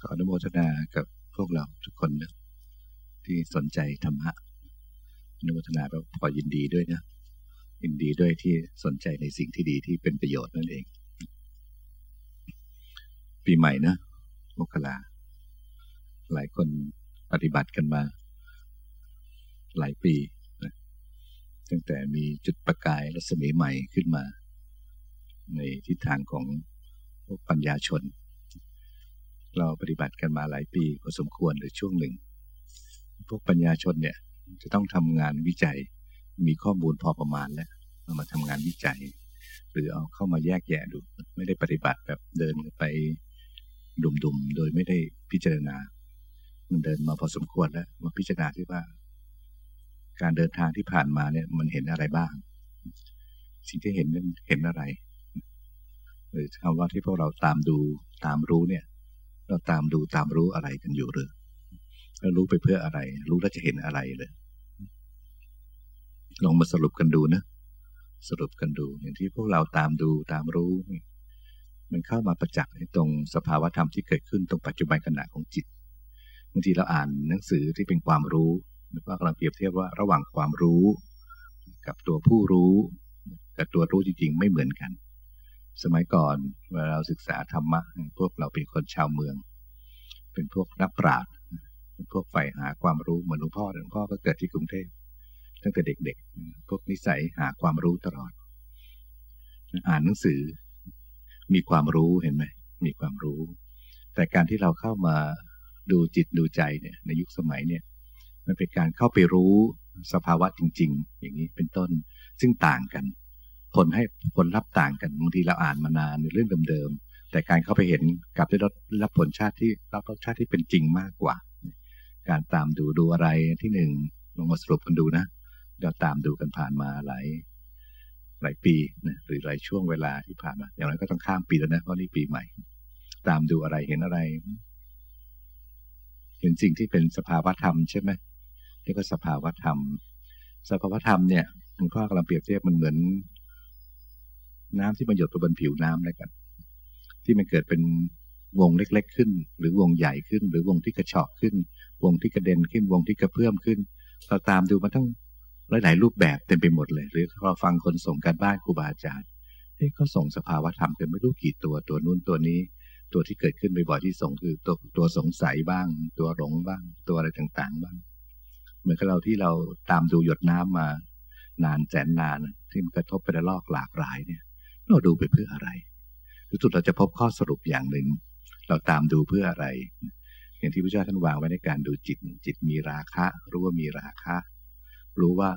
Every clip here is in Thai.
ขออนุโมทนากับพวกเราทุกคนนะที่สนใจธรรมะอนุโมทนาแบบขอยินดีด้วยนะยินดีด้วยที่สนใจในสิ่งที่ดีที่เป็นประโยชน์นั่นเอง ปีใหม่นะมกราหลายคนปฏิบัติกันมา หลายปีนะตั้งแต่มีจุดประกายรัศมีใหม่ขึ้นมา ในทิศทางของพวกปัญญาชน เราปฏิบัติกันมาหลายปีพอสมควรหรือช่วงหนึ่ง พวกปัญญาชนเนี่ยจะต้องทำงานวิจัย มีข้อมูลพอประมาณแล้วเอามาทำงานวิจัย หรือเอาเข้ามาแยกแยะดู ไม่ได้ปฏิบัติแบบเดินไปดุมๆ โดยไม่ได้พิจารณา มันเดินมาพอสมควรแล้วมาพิจารณาที่ว่า การเดินทางที่ผ่านมาเนี่ยมันเห็นอะไรบ้าง สิ่งที่เห็นนั้นเห็นอะไร หรือคำว่าที่พวกเราตามดูตามรู้เนี่ย เราตามดูตามรู้อะไรกันอยู่หรือเรารู้ไปเพื่ออะไร รู้แล้วจะเห็นอะไรเลยลองมาสรุปกันดูนะ สรุปกันดู อย่างที่พวกเราตามดูตามรู้ มันเข้ามาประจักษ์ในตรงสภาวธรรมที่เกิดขึ้นตรงปัจจุบันขณะของจิตบางทีเราอ่านหนังสือที่เป็นความรู้นึกว่ากำลังเปรียบเทียบว่าระหว่างความรู้ กับตัวผู้รู้กับตัวรู้จริงๆ ไม่เหมือนกัน สมัยก่อนเวลาเราศึกษาธรรมะพวกเราเป็นคนชาวเมือง เป็นพวกนักปราชญ์เป็นพวกใฝ่หาความรู้เหมือนหลวงพ่อหลวงพ่อก็เกิดที่กรุงเทพตั้งแต่เด็กๆ พวกนิสัยหาความรู้ตลอด อ่านหนังสือ มีความรู้เห็นไหมมีความรู้ แต่การที่เราเข้ามาดูจิตดูใจเนี่ยในยุคสมัยเนี่ยมันเป็นการเข้าไปรู้สภาวะจริง ๆ อย่างนี้เป็นต้นซึ่งต่างกัน ผลให้ผลลัพธ์ต่างกันบางทีเราอ่านมานานในเรื่องเดิมๆแต่การเข้าไปเห็นกลับได้รับผลชาติที่รับรสชาติที่เป็นจริงมากกว่า การตามดูดูอะไรที่หนึ่งลองมาสรุปกันดูนะเราตามดูกันผ่านมาหลายหลายปีนะหรือหลายช่วงเวลาที่ผ่านมา อย่างไรก็ต้องข้ามปีแล้วนะเพราะนี่ปีใหม่ ตามดูอะไรเห็นอะไร เห็นสิ่งที่เป็นสภาวะธรรมใช่ไหมเรียกว่าสภาวะธรรม สภาวะธรรมเนี่ยหลวงพ่อกำลังเปรียบเทียบมันเหมือน น้ำที่มันหยดบนผิวน้ำเลยกัน ที่มันเกิดเป็นวงเล็ก ๆ ขึ้น หรือวงใหญ่ขึ้น หรือวงที่กระชอกขึ้น วงที่กระเด็นขึ้น วงที่กระเพื่อมขึ้น เราตามดูมันทั้งหลายๆรูปแบบเต็มไปหมดเลย หรือเราฟังคนส่งการบ้านครูบาอาจารย์เฮ้ยเขาส่งสภาวะธรรมเป็นไม่รู้กี่ตัวตัวนู้นตัวนี้ ตัวที่เกิดขึ้นบ่อยๆที่ส่งคือตัวตัวสงสัยบ้าง ตัวหลงบ้าง ตัวอะไรต่างๆบ้าง เหมือนกับเราที่เราตามดูหยดน้ำมานานแสนนานที่มันกระทบไปในลอกหลากหลายเนี่ย เราดูไปเพื่ออะไรสุดเราจะพบข้อสรุปอย่างหนึ่ง เราตามดูเพื่ออะไร อย่างที่พระเจ้าท่านวางไว้ในการดูจิต จิตมีราคะ รู้ว่ามีราคะ รู้ว่า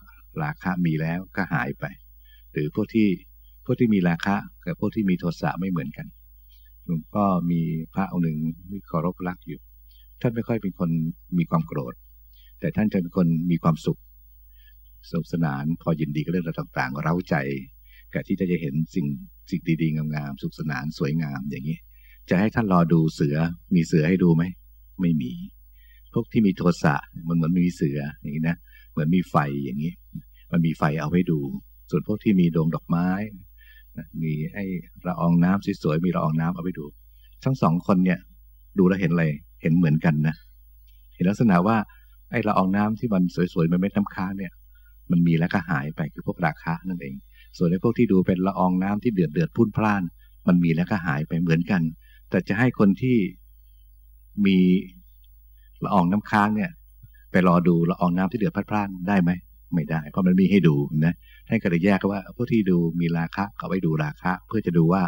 ราคะมีแล้วก็หายไป หรือพวกที่พวกที่มีราคะกับพวกที่มีโทสะไม่เหมือนกันหลวงพ่อมีพระองค์หนึ่งที่เคารพรักอยู่ ท่านไม่ค่อยเป็นคนมีความโกรธ แต่ท่านจะเป็นคนมีความสุขสนุกสนานพอยินดีกับเรื่องราวต่างๆ เร้าใจ กับที่จะเห็นสิ่งสิ่งดีๆงามๆสุขสนานสวยงามอย่างนี้ จะให้ท่านรอดูเสือมีเสือให้ดูไหม ไม่มี พวกที่มีโทสะมันเหมือนมีเสืออย่างนี้นะเหมือนมีไฟอย่างนี้ มันมีไฟเอาไว้ดู ส่วนพวกที่มีดวงดอกไม้มีไอ้ละอองน้ำสวยๆมีละอองน้ำเอาไว้ดู ทั้งสองคนเนี่ย ดูแล้วเห็นอะไรเห็นเหมือนกันนะเห็นลักษณะว่าไอ้ละอองน้ำที่มันสวยๆมันเม็ดน้ำค้างเนี่ย มันมีแล้วก็หายไปคือพวกราคานั่นเอง ส่วนไอ้พวกที่ดูเป็นละอองน้ำที่เดือดเดือดพุ่นพล่าน มันมีแล้วก็หายไปเหมือนกัน แต่จะให้คนที่มีละอองน้ำค้างเนี่ย ไปรอดูละอองน้ำที่เดือดพล่านได้ไหมไม่ได้ เพราะมันมีให้ดูนะให้กระแยกว่าพวกที่ดูมีราคะเขาไปดูราคะ เพื่อจะดูว่า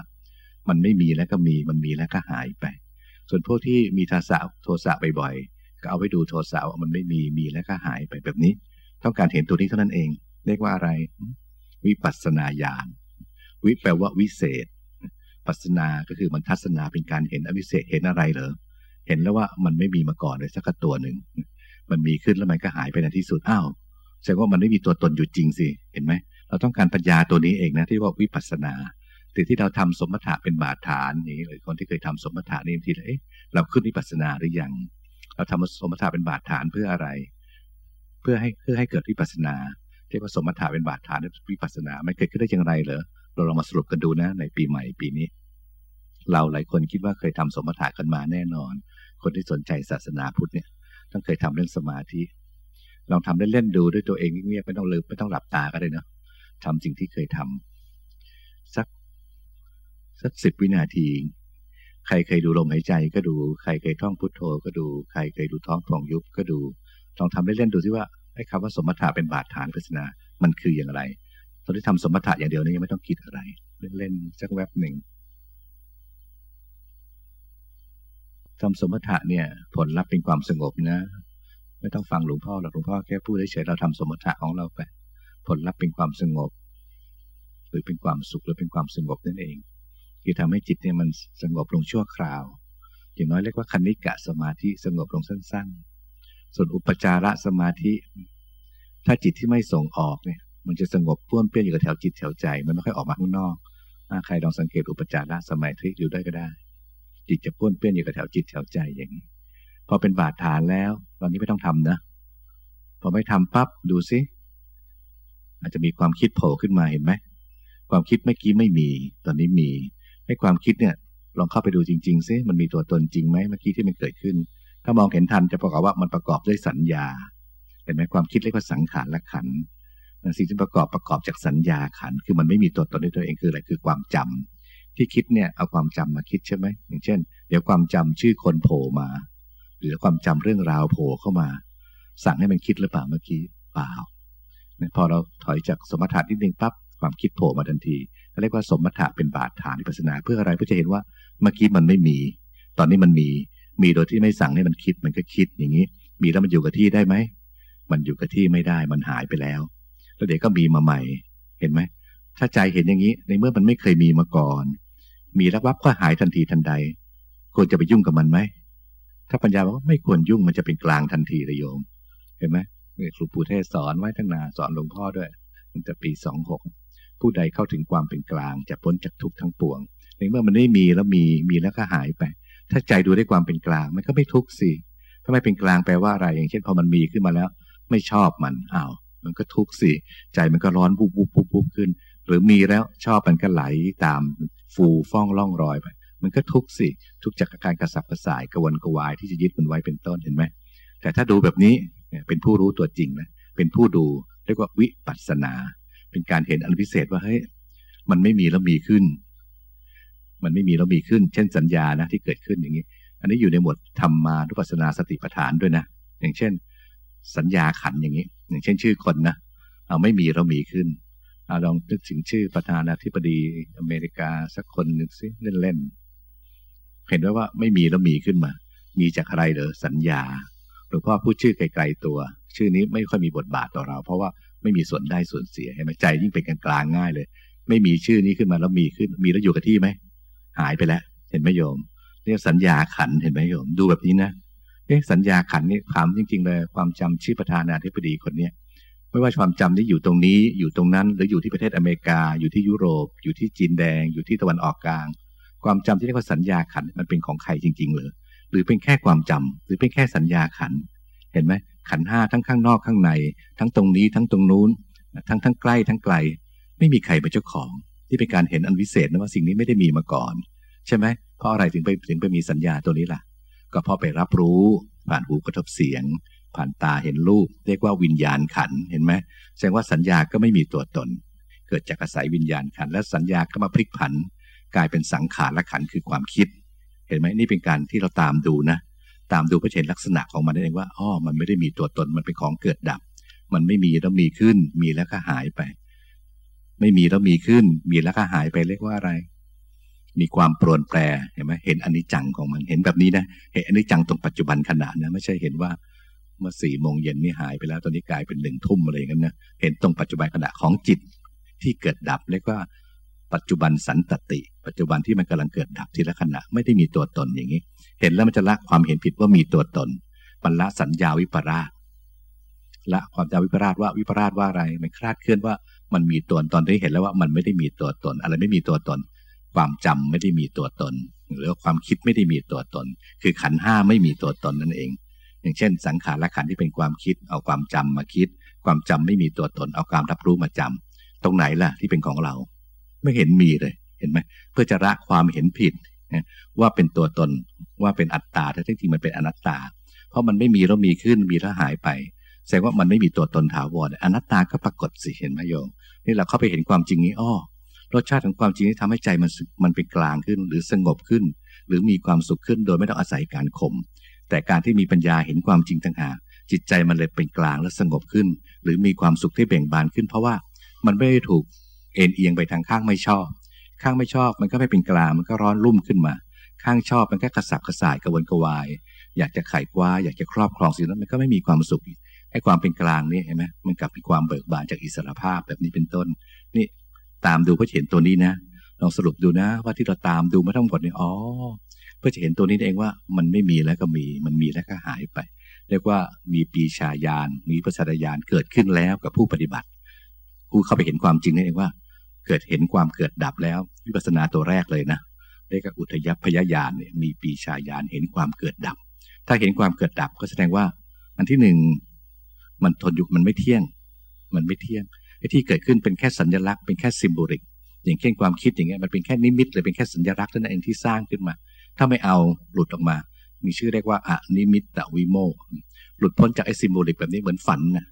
มันไม่มีแล้วก็มีมันมีแล้วก็หายไป ส่วนพวกที่มีทาสะโทสะบ่อยๆก็เอาไปดูโทสะว่ามันไม่มีมีแล้วก็หายไปแบบนี้ ต้องการเห็นตัวนี้เท่านั้นเอง เรียกว่าอะไร วิปัสนาญาณวิแปลว่าวิเศษ ปัสนาก็คือมันทัศนาเป็นการเห็นอวิเศษเห็นอะไรเหรอเห็นแล้วว่ามันไม่มีมาก่อนเลยสักตัวหนึ่งมันมีขึ้นแล้วมันก็หายไปในที่สุดอ้าวแสดงว่ามันไม่มีตัวตนอยู่จริงสิเห็นไหมเราต้องการปัญญาตัวนี้เองนะที่ว่าวิปัสนาแต่ที่เราทำสมถะเป็นบาดฐานนี้เลยคนที่เคยทำสมถะนี่ทีเอ๊ะเราขึ้นวิปัสสนาหรือยัง เราทำสมถะเป็นบาดฐานเพื่ออะไร เพื่อให้เพื่อให้เกิดวิปัสสนา เรียกว่าสมถะเป็นบาดฐานวิปัสสนาไม่เกิดขึ้นได้อย่างไรเหรอ เราลองมาสรุปกันดูนะ ในปีใหม่ปีนี้ เราหลายคนคิดว่าเคยทำสมถะกันมาแน่นอน คนที่สนใจศาสนาพุทธเนี่ย ต้องเคยทำเรื่องสมาธิ ลองทำเล่นๆดูด้วยตัวเองเงียบไม่ต้องลืมไม่ต้องหลับตาก็ได้นะทำสิ่งที่เคยทำสักสักสิบวินาที ใครเคยดูลมหายใจก็ดู ใครเคยท่องพุทโธก็ดู ใครเคยดูท้องพองยุบก็ดู ลองทำเล่นๆดูซิว่า ไอ้คำว่าสมถะเป็นบาดฐานปริศนามันคืออย่างไร ตอนที่ทำสมถะอย่างเดียวนี้ยังไม่ต้องคิดอะไร เล่นๆสักแวบหนึ่งทำสมถะเนี่ย ผลลัพธ์เป็นความสงบนะ ไม่ต้องฟังหลวงพ่อหรอกหลวงพ่อแค่พูดเฉยเราทำสมถะของเราไป ผลลัพธ์เป็นความสงบ หรือเป็นความสุขหรือเป็นความสงบนั่นเอง คือทำให้จิตเนี่ยมันสงบลงชั่วคราว อย่างน้อยเรียกว่าคณิกะสมาธิสงบลงสั้นๆ ส่วนอุปจาระสมาธิ ถ้าจิตที่ไม่ส่งออกเนี่ย มันจะสงบพ้วนเปี้ยนอยู่กับแถวจิตแถวใจ มันไม่ค่อยออกมาข้างนอกใครลองสังเกตอุปจาระสมาธิอยู่ได้ก็ได้ จิตจะพ้วนเปี้ยนอยู่กับแถวจิตแถวใจอย่างนี้ พอเป็นบาดฐานแล้ว ตอนนี้ไม่ต้องทำนะ พอไม่ทำปั๊บดูซิอาจจะมีความคิดโผล่ขึ้นมาเห็นไหมความคิดเมื่อกี้ไม่มี ตอนนี้มีให้ความคิดเนี่ย ลองเข้าไปดูจริงๆซิมันมีตัวตนจริงไหมเมื่อกี้ที่มันเกิดขึ้น ถ้ามองเห็นทันจะประกอบว่ามันประกอบด้วยสัญญา เห็นไหมความคิดเรียกว่าสังขารและขันสิ่งที่ประกอบประกอบจากสัญญาขัน คือมันไม่มีตัวตนในตัวเองคืออะไรคือความจำที่คิดเนี่ยเอาความจำมาคิดใช่ไหมอย่างเช่น เดี๋ยวความจำชื่อคนโผล่มา หรือความจำเรื่องราวโผล่เข้ามา สั่งให้มันคิดหรือเปล่าเมื่อกี้เปล่าพอเราถอยจากสมถะนิดนึงปั๊บความคิดโผล่มาทันทีเรียกว่าสมถะเป็นบาดฐานวิปัสนา เพื่ออะไรเพื่อจะเห็นว่าเมื่อกี้มันไม่มี ตอนนี้มันมี มีโดยที่ไม่สั่งให้มันคิดมันก็คิดอย่างนี้ มีแล้วมันอยู่กับที่ได้ไหม มันอยู่กับที่ไม่ได้มันหายไปแล้ว แล้วเดี๋ยวก็มีมาใหม่ เห็นไหม ถ้าใจเห็นอย่างนี้ ในเมื่อมันไม่เคยมีมาก่อน มีแล้ววับก็หายทันทีทันใด ควรจะไปยุ่งกับมันไหม ถ้าปัญญาบอกว่าไม่ควรยุ่งมันจะเป็นกลางทันทีเลยโยม เห็นไหมครูปู่เทศสอนไว้ตั้งนานสอนหลวงพ่อด้วยตั้งแต่ปีสองหกผู้ใดเข้าถึงความเป็นกลางจะพ้นจากทุกข์ทั้งปวง ในเมื่อมันไม่มีแล้วมีมีแล้วก็หายไป ถ้าใจดูได้ความเป็นกลาง มันก็ไม่ทุกข์สิถ้าไม่เป็นกลางแปลว่าอะไร อย่างเช่นพอมันมีขึ้นมาแล้ว ไม่ชอบมันอ้าวมันก็ทุกข์สิใจมันก็ร้อนบุบบุบบุบบุบขึ้น หรือมีแล้วชอบมันก็ไหลตามฟูฟ่องล่องรอยไป มันก็ทุกข์สิทุกข์จากการกระสับกระส่ายกระวนกระวายที่จะยึดมันไว้เป็นต้นเห็นไหมแต่ถ้าดูแบบนี้เป็นผู้รู้ตัวจริงนะเป็นผู้ดูเรียกว่าวิปัสสนา เป็นการเห็นอันพิเศษว่าเฮ้ยมันไม่มีแล้วมีขึ้น มันไม่มีแล้วมีขึ้น เช่นสัญญานะที่เกิดขึ้นอย่างนี้ อันนี้อยู่ในหมวดธรรมานุปัสสนาสติปัฏฐานด้วยนะ อย่างเช่น สัญญาขันอย่างนี้ อย่างเช่นชื่อคนนะเอาไม่มีแล้วมีขึ้นเอาลองนึกถึงชื่อประธานาธิบดีอเมริกาสักคนนึ่งสิเล่นๆเห็นว่าว่าไม่มีแล้วมีขึ้นมา มีจากอะไรเหรอสัญญาหลวงพ่อพูดชื่อไกลๆตัว ชื่อนี้ไม่ค่อยมีบทบาทต่อเรา เพราะว่าไม่มีส่วนได้ส่วนเสียเห็นไหมใจยิ่งเป็นกลางง่ายเลย ไม่มีชื่อนี้ขึ้นมาแล้วมีขึ้น มีแล้วอยู่กับที่ไหม หายไปแล้ว เห็นไหมโยมเรียกสัญญาขันเห็นไหมโยม ดูแบบนี้นะเอ๊ะสัญญาขันนี่ถามจริง ๆ เลยความจำชื่อประธานาธิบดีคนเนี้ยไม่ว่าความจำที่อยู่ตรงนี้อยู่ตรงนั้น หรืออยู่ที่ประเทศอเมริกา อยู่ที่ยุโรป อยู่ที่จีนแดง อยู่ที่ตะวันออกกลาง ความจำที่เรียกว่าสัญญาขันมันเป็นของใครจริงๆเลยหรือเป็นแค่ความจำหรือเป็นแค่สัญญาขัน เห็นไหมขันห้าทั้งข้างนอกข้างใน ทั้งตรงนี้ทั้งตรงนู้น ทั้งทั้งใกล้ทั้งไกล ไม่มีใครเป็นเจ้าของ ที่เป็นการเห็นอันวิเศษนะว่าสิ่งนี้ไม่ได้มีมาก่อน ใช่ไหมเพราะอะไรถึงไปถึงไปมีสัญญาตัวนี้ล่ะ ก็เพราะไปรับรู้ผ่านหูกระทบเสียง ผ่านตาเห็นรูป เรียกว่าวิญญาณขันเห็นไหมแสดงว่าสัญญาก็ไม่มีตัวตน เกิดจากอาศัยวิญญาณขันและสัญญาก็มาพลิกผัน กลายเป็นสังขารและขันคือความคิด เห็นไหมนี่เป็นการที่เราตามดูนะ ตามดูเพื่อเห็นลักษณะของมันนั่นเองว่าอ๋อมันไม่ได้มีตัวตนมันเป็นของเกิดดับ มันไม่มีแล้วมีขึ้น มีแล้วก็หายไป ไม่มีแล้วมีขึ้น มีแล้วก็หายไปเรียกว่าอะไร มีความปรวนแปรเห็นไหมเห็นอนิจจังของมันเห็นแบบนี้นะเห็นอนิจจังตรงปัจจุบันขณะนะไม่ใช่เห็นว่าเมื่อสี่โมงเย็นนี่หายไปแล้ว ตอนนี้กลายเป็นหนึ่งทุ่มอะไรอย่างนั้นนะเห็นตรงปัจจุบันขณะของจิตที่เกิดดับเรียกว่าปัจจุบันสันตติ ปัจจุบันที่มันกำลังเกิดดับทีละขณะไม่ได้มีตัวตนอย่างนี้ เห็นแล้วมันจะละความเห็นผิดว่ามีตัวตนบรรละสัญญาวิปราชละความจำวิปราชว่าวิปราชว่าอะไรมันคลาดเคลื่อนว่า มันมีตัวตนที่เห็นแล้วว่ามันไม่ได้มีตัวตน อะไรไม่มีตัวตน ความจำไม่ได้มีตัวตน หรือความคิดไม่ได้มีตัวตน คือขันห้าไม่มีตัวตนนั่นเอง อย่างเช่น สังขารและขันที่เป็นความคิด เอาความจำมาคิด ความจำไม่มีตัวตน เอาความรับรู้มาจำตรงไหนล่ะที่เป็นของเรา ไม่เห็นมีเลย เห็นไหมเพื่อจะละความเห็นผิดว่าเป็นตัวตนว่าเป็นอัตตาแต่ที่จริงมันเป็นอนัตตา เพราะมันไม่มีแล้วมีขึ้นมีแล้วหายไปแสดงว่ามันไม่มีตัวตนถาวรอนัตตาก็ปรากฏสิเห็นไหมโยม นี่เราเข้าไปเห็นความจริงนี้อ้อรสชาติของความจริงที่ทำให้ใจมันมันเป็นกลางขึ้น หรือสงบขึ้น หรือมีความสุขขึ้นโดยไม่ต้องอาศัยการข่มแต่การที่มีปัญญาเห็นความจริงต่างหากจิตใจมันเลยเป็นกลางและสงบขึ้น หรือมีความสุขที่เบ่งบานขึ้น เพราะว่ามันไม่ได้ถูกเอ็นเอียงไปทางข้างไม่ชอบ ข้างไม่ชอบมันก็ไม่เป็นกลางมันก็ร้อนรุ่มขึ้นมา ข้างชอบมันก็กระสับกระส่ายกระวนกระวาย อยากจะไขว้าอยากจะครอบครองสิ่งนั้นมันก็ไม่มีความสุข ไอ้ความเป็นกลางนี่เห็นไหมมันกลับเป็นความเบิกบานจากอิสรภาพแบบนี้เป็นต้น นี่ตามดูเพื่อเห็นตัวนี้นะลองสรุปดูนะ ว่าที่เราตามดูมาทั้งหมดนี่อ๋อเพื่อจะเห็นตัวนี้เองว่ามันไม่มีแล้วก็มี มันมีแล้วก็หายไป เรียกว่ามีปีชาญาณมีประสัญญาณเกิดขึ้นแล้วกับผู้ปฏิบัติ ผู้เข้าไปเห็นความจริงนั่นเองว่า เกิดเห็นความเกิดดับแล้ววิปัสสนาตัวแรกเลยนะเรียกว่าอุทยัพพยญาณเนี่ยมีปรีชาญาณเห็นความเกิดดับ ถ้าเห็นความเกิดดับก็แสดงว่า อันที่หนึ่ง มันทนอยู่มันไม่เที่ยง มันไม่เที่ยงไอ้ที่เกิดขึ้นเป็นแค่สัญลักษณ์เป็นแค่ symbolic อย่างเช่นความคิดอย่างเงี้ยมันเป็นแค่นิมิตเลยเป็นแค่สัญลักษณ์เท่านั้นเองที่สร้างขึ้นมา ถ้าไม่เอาหลุดออกมา มีชื่อเรียกว่าอนิมิตตวิโมกข์หลุดพ้นจากไอ้ symbolic แบบนี้เหมือนฝันนะ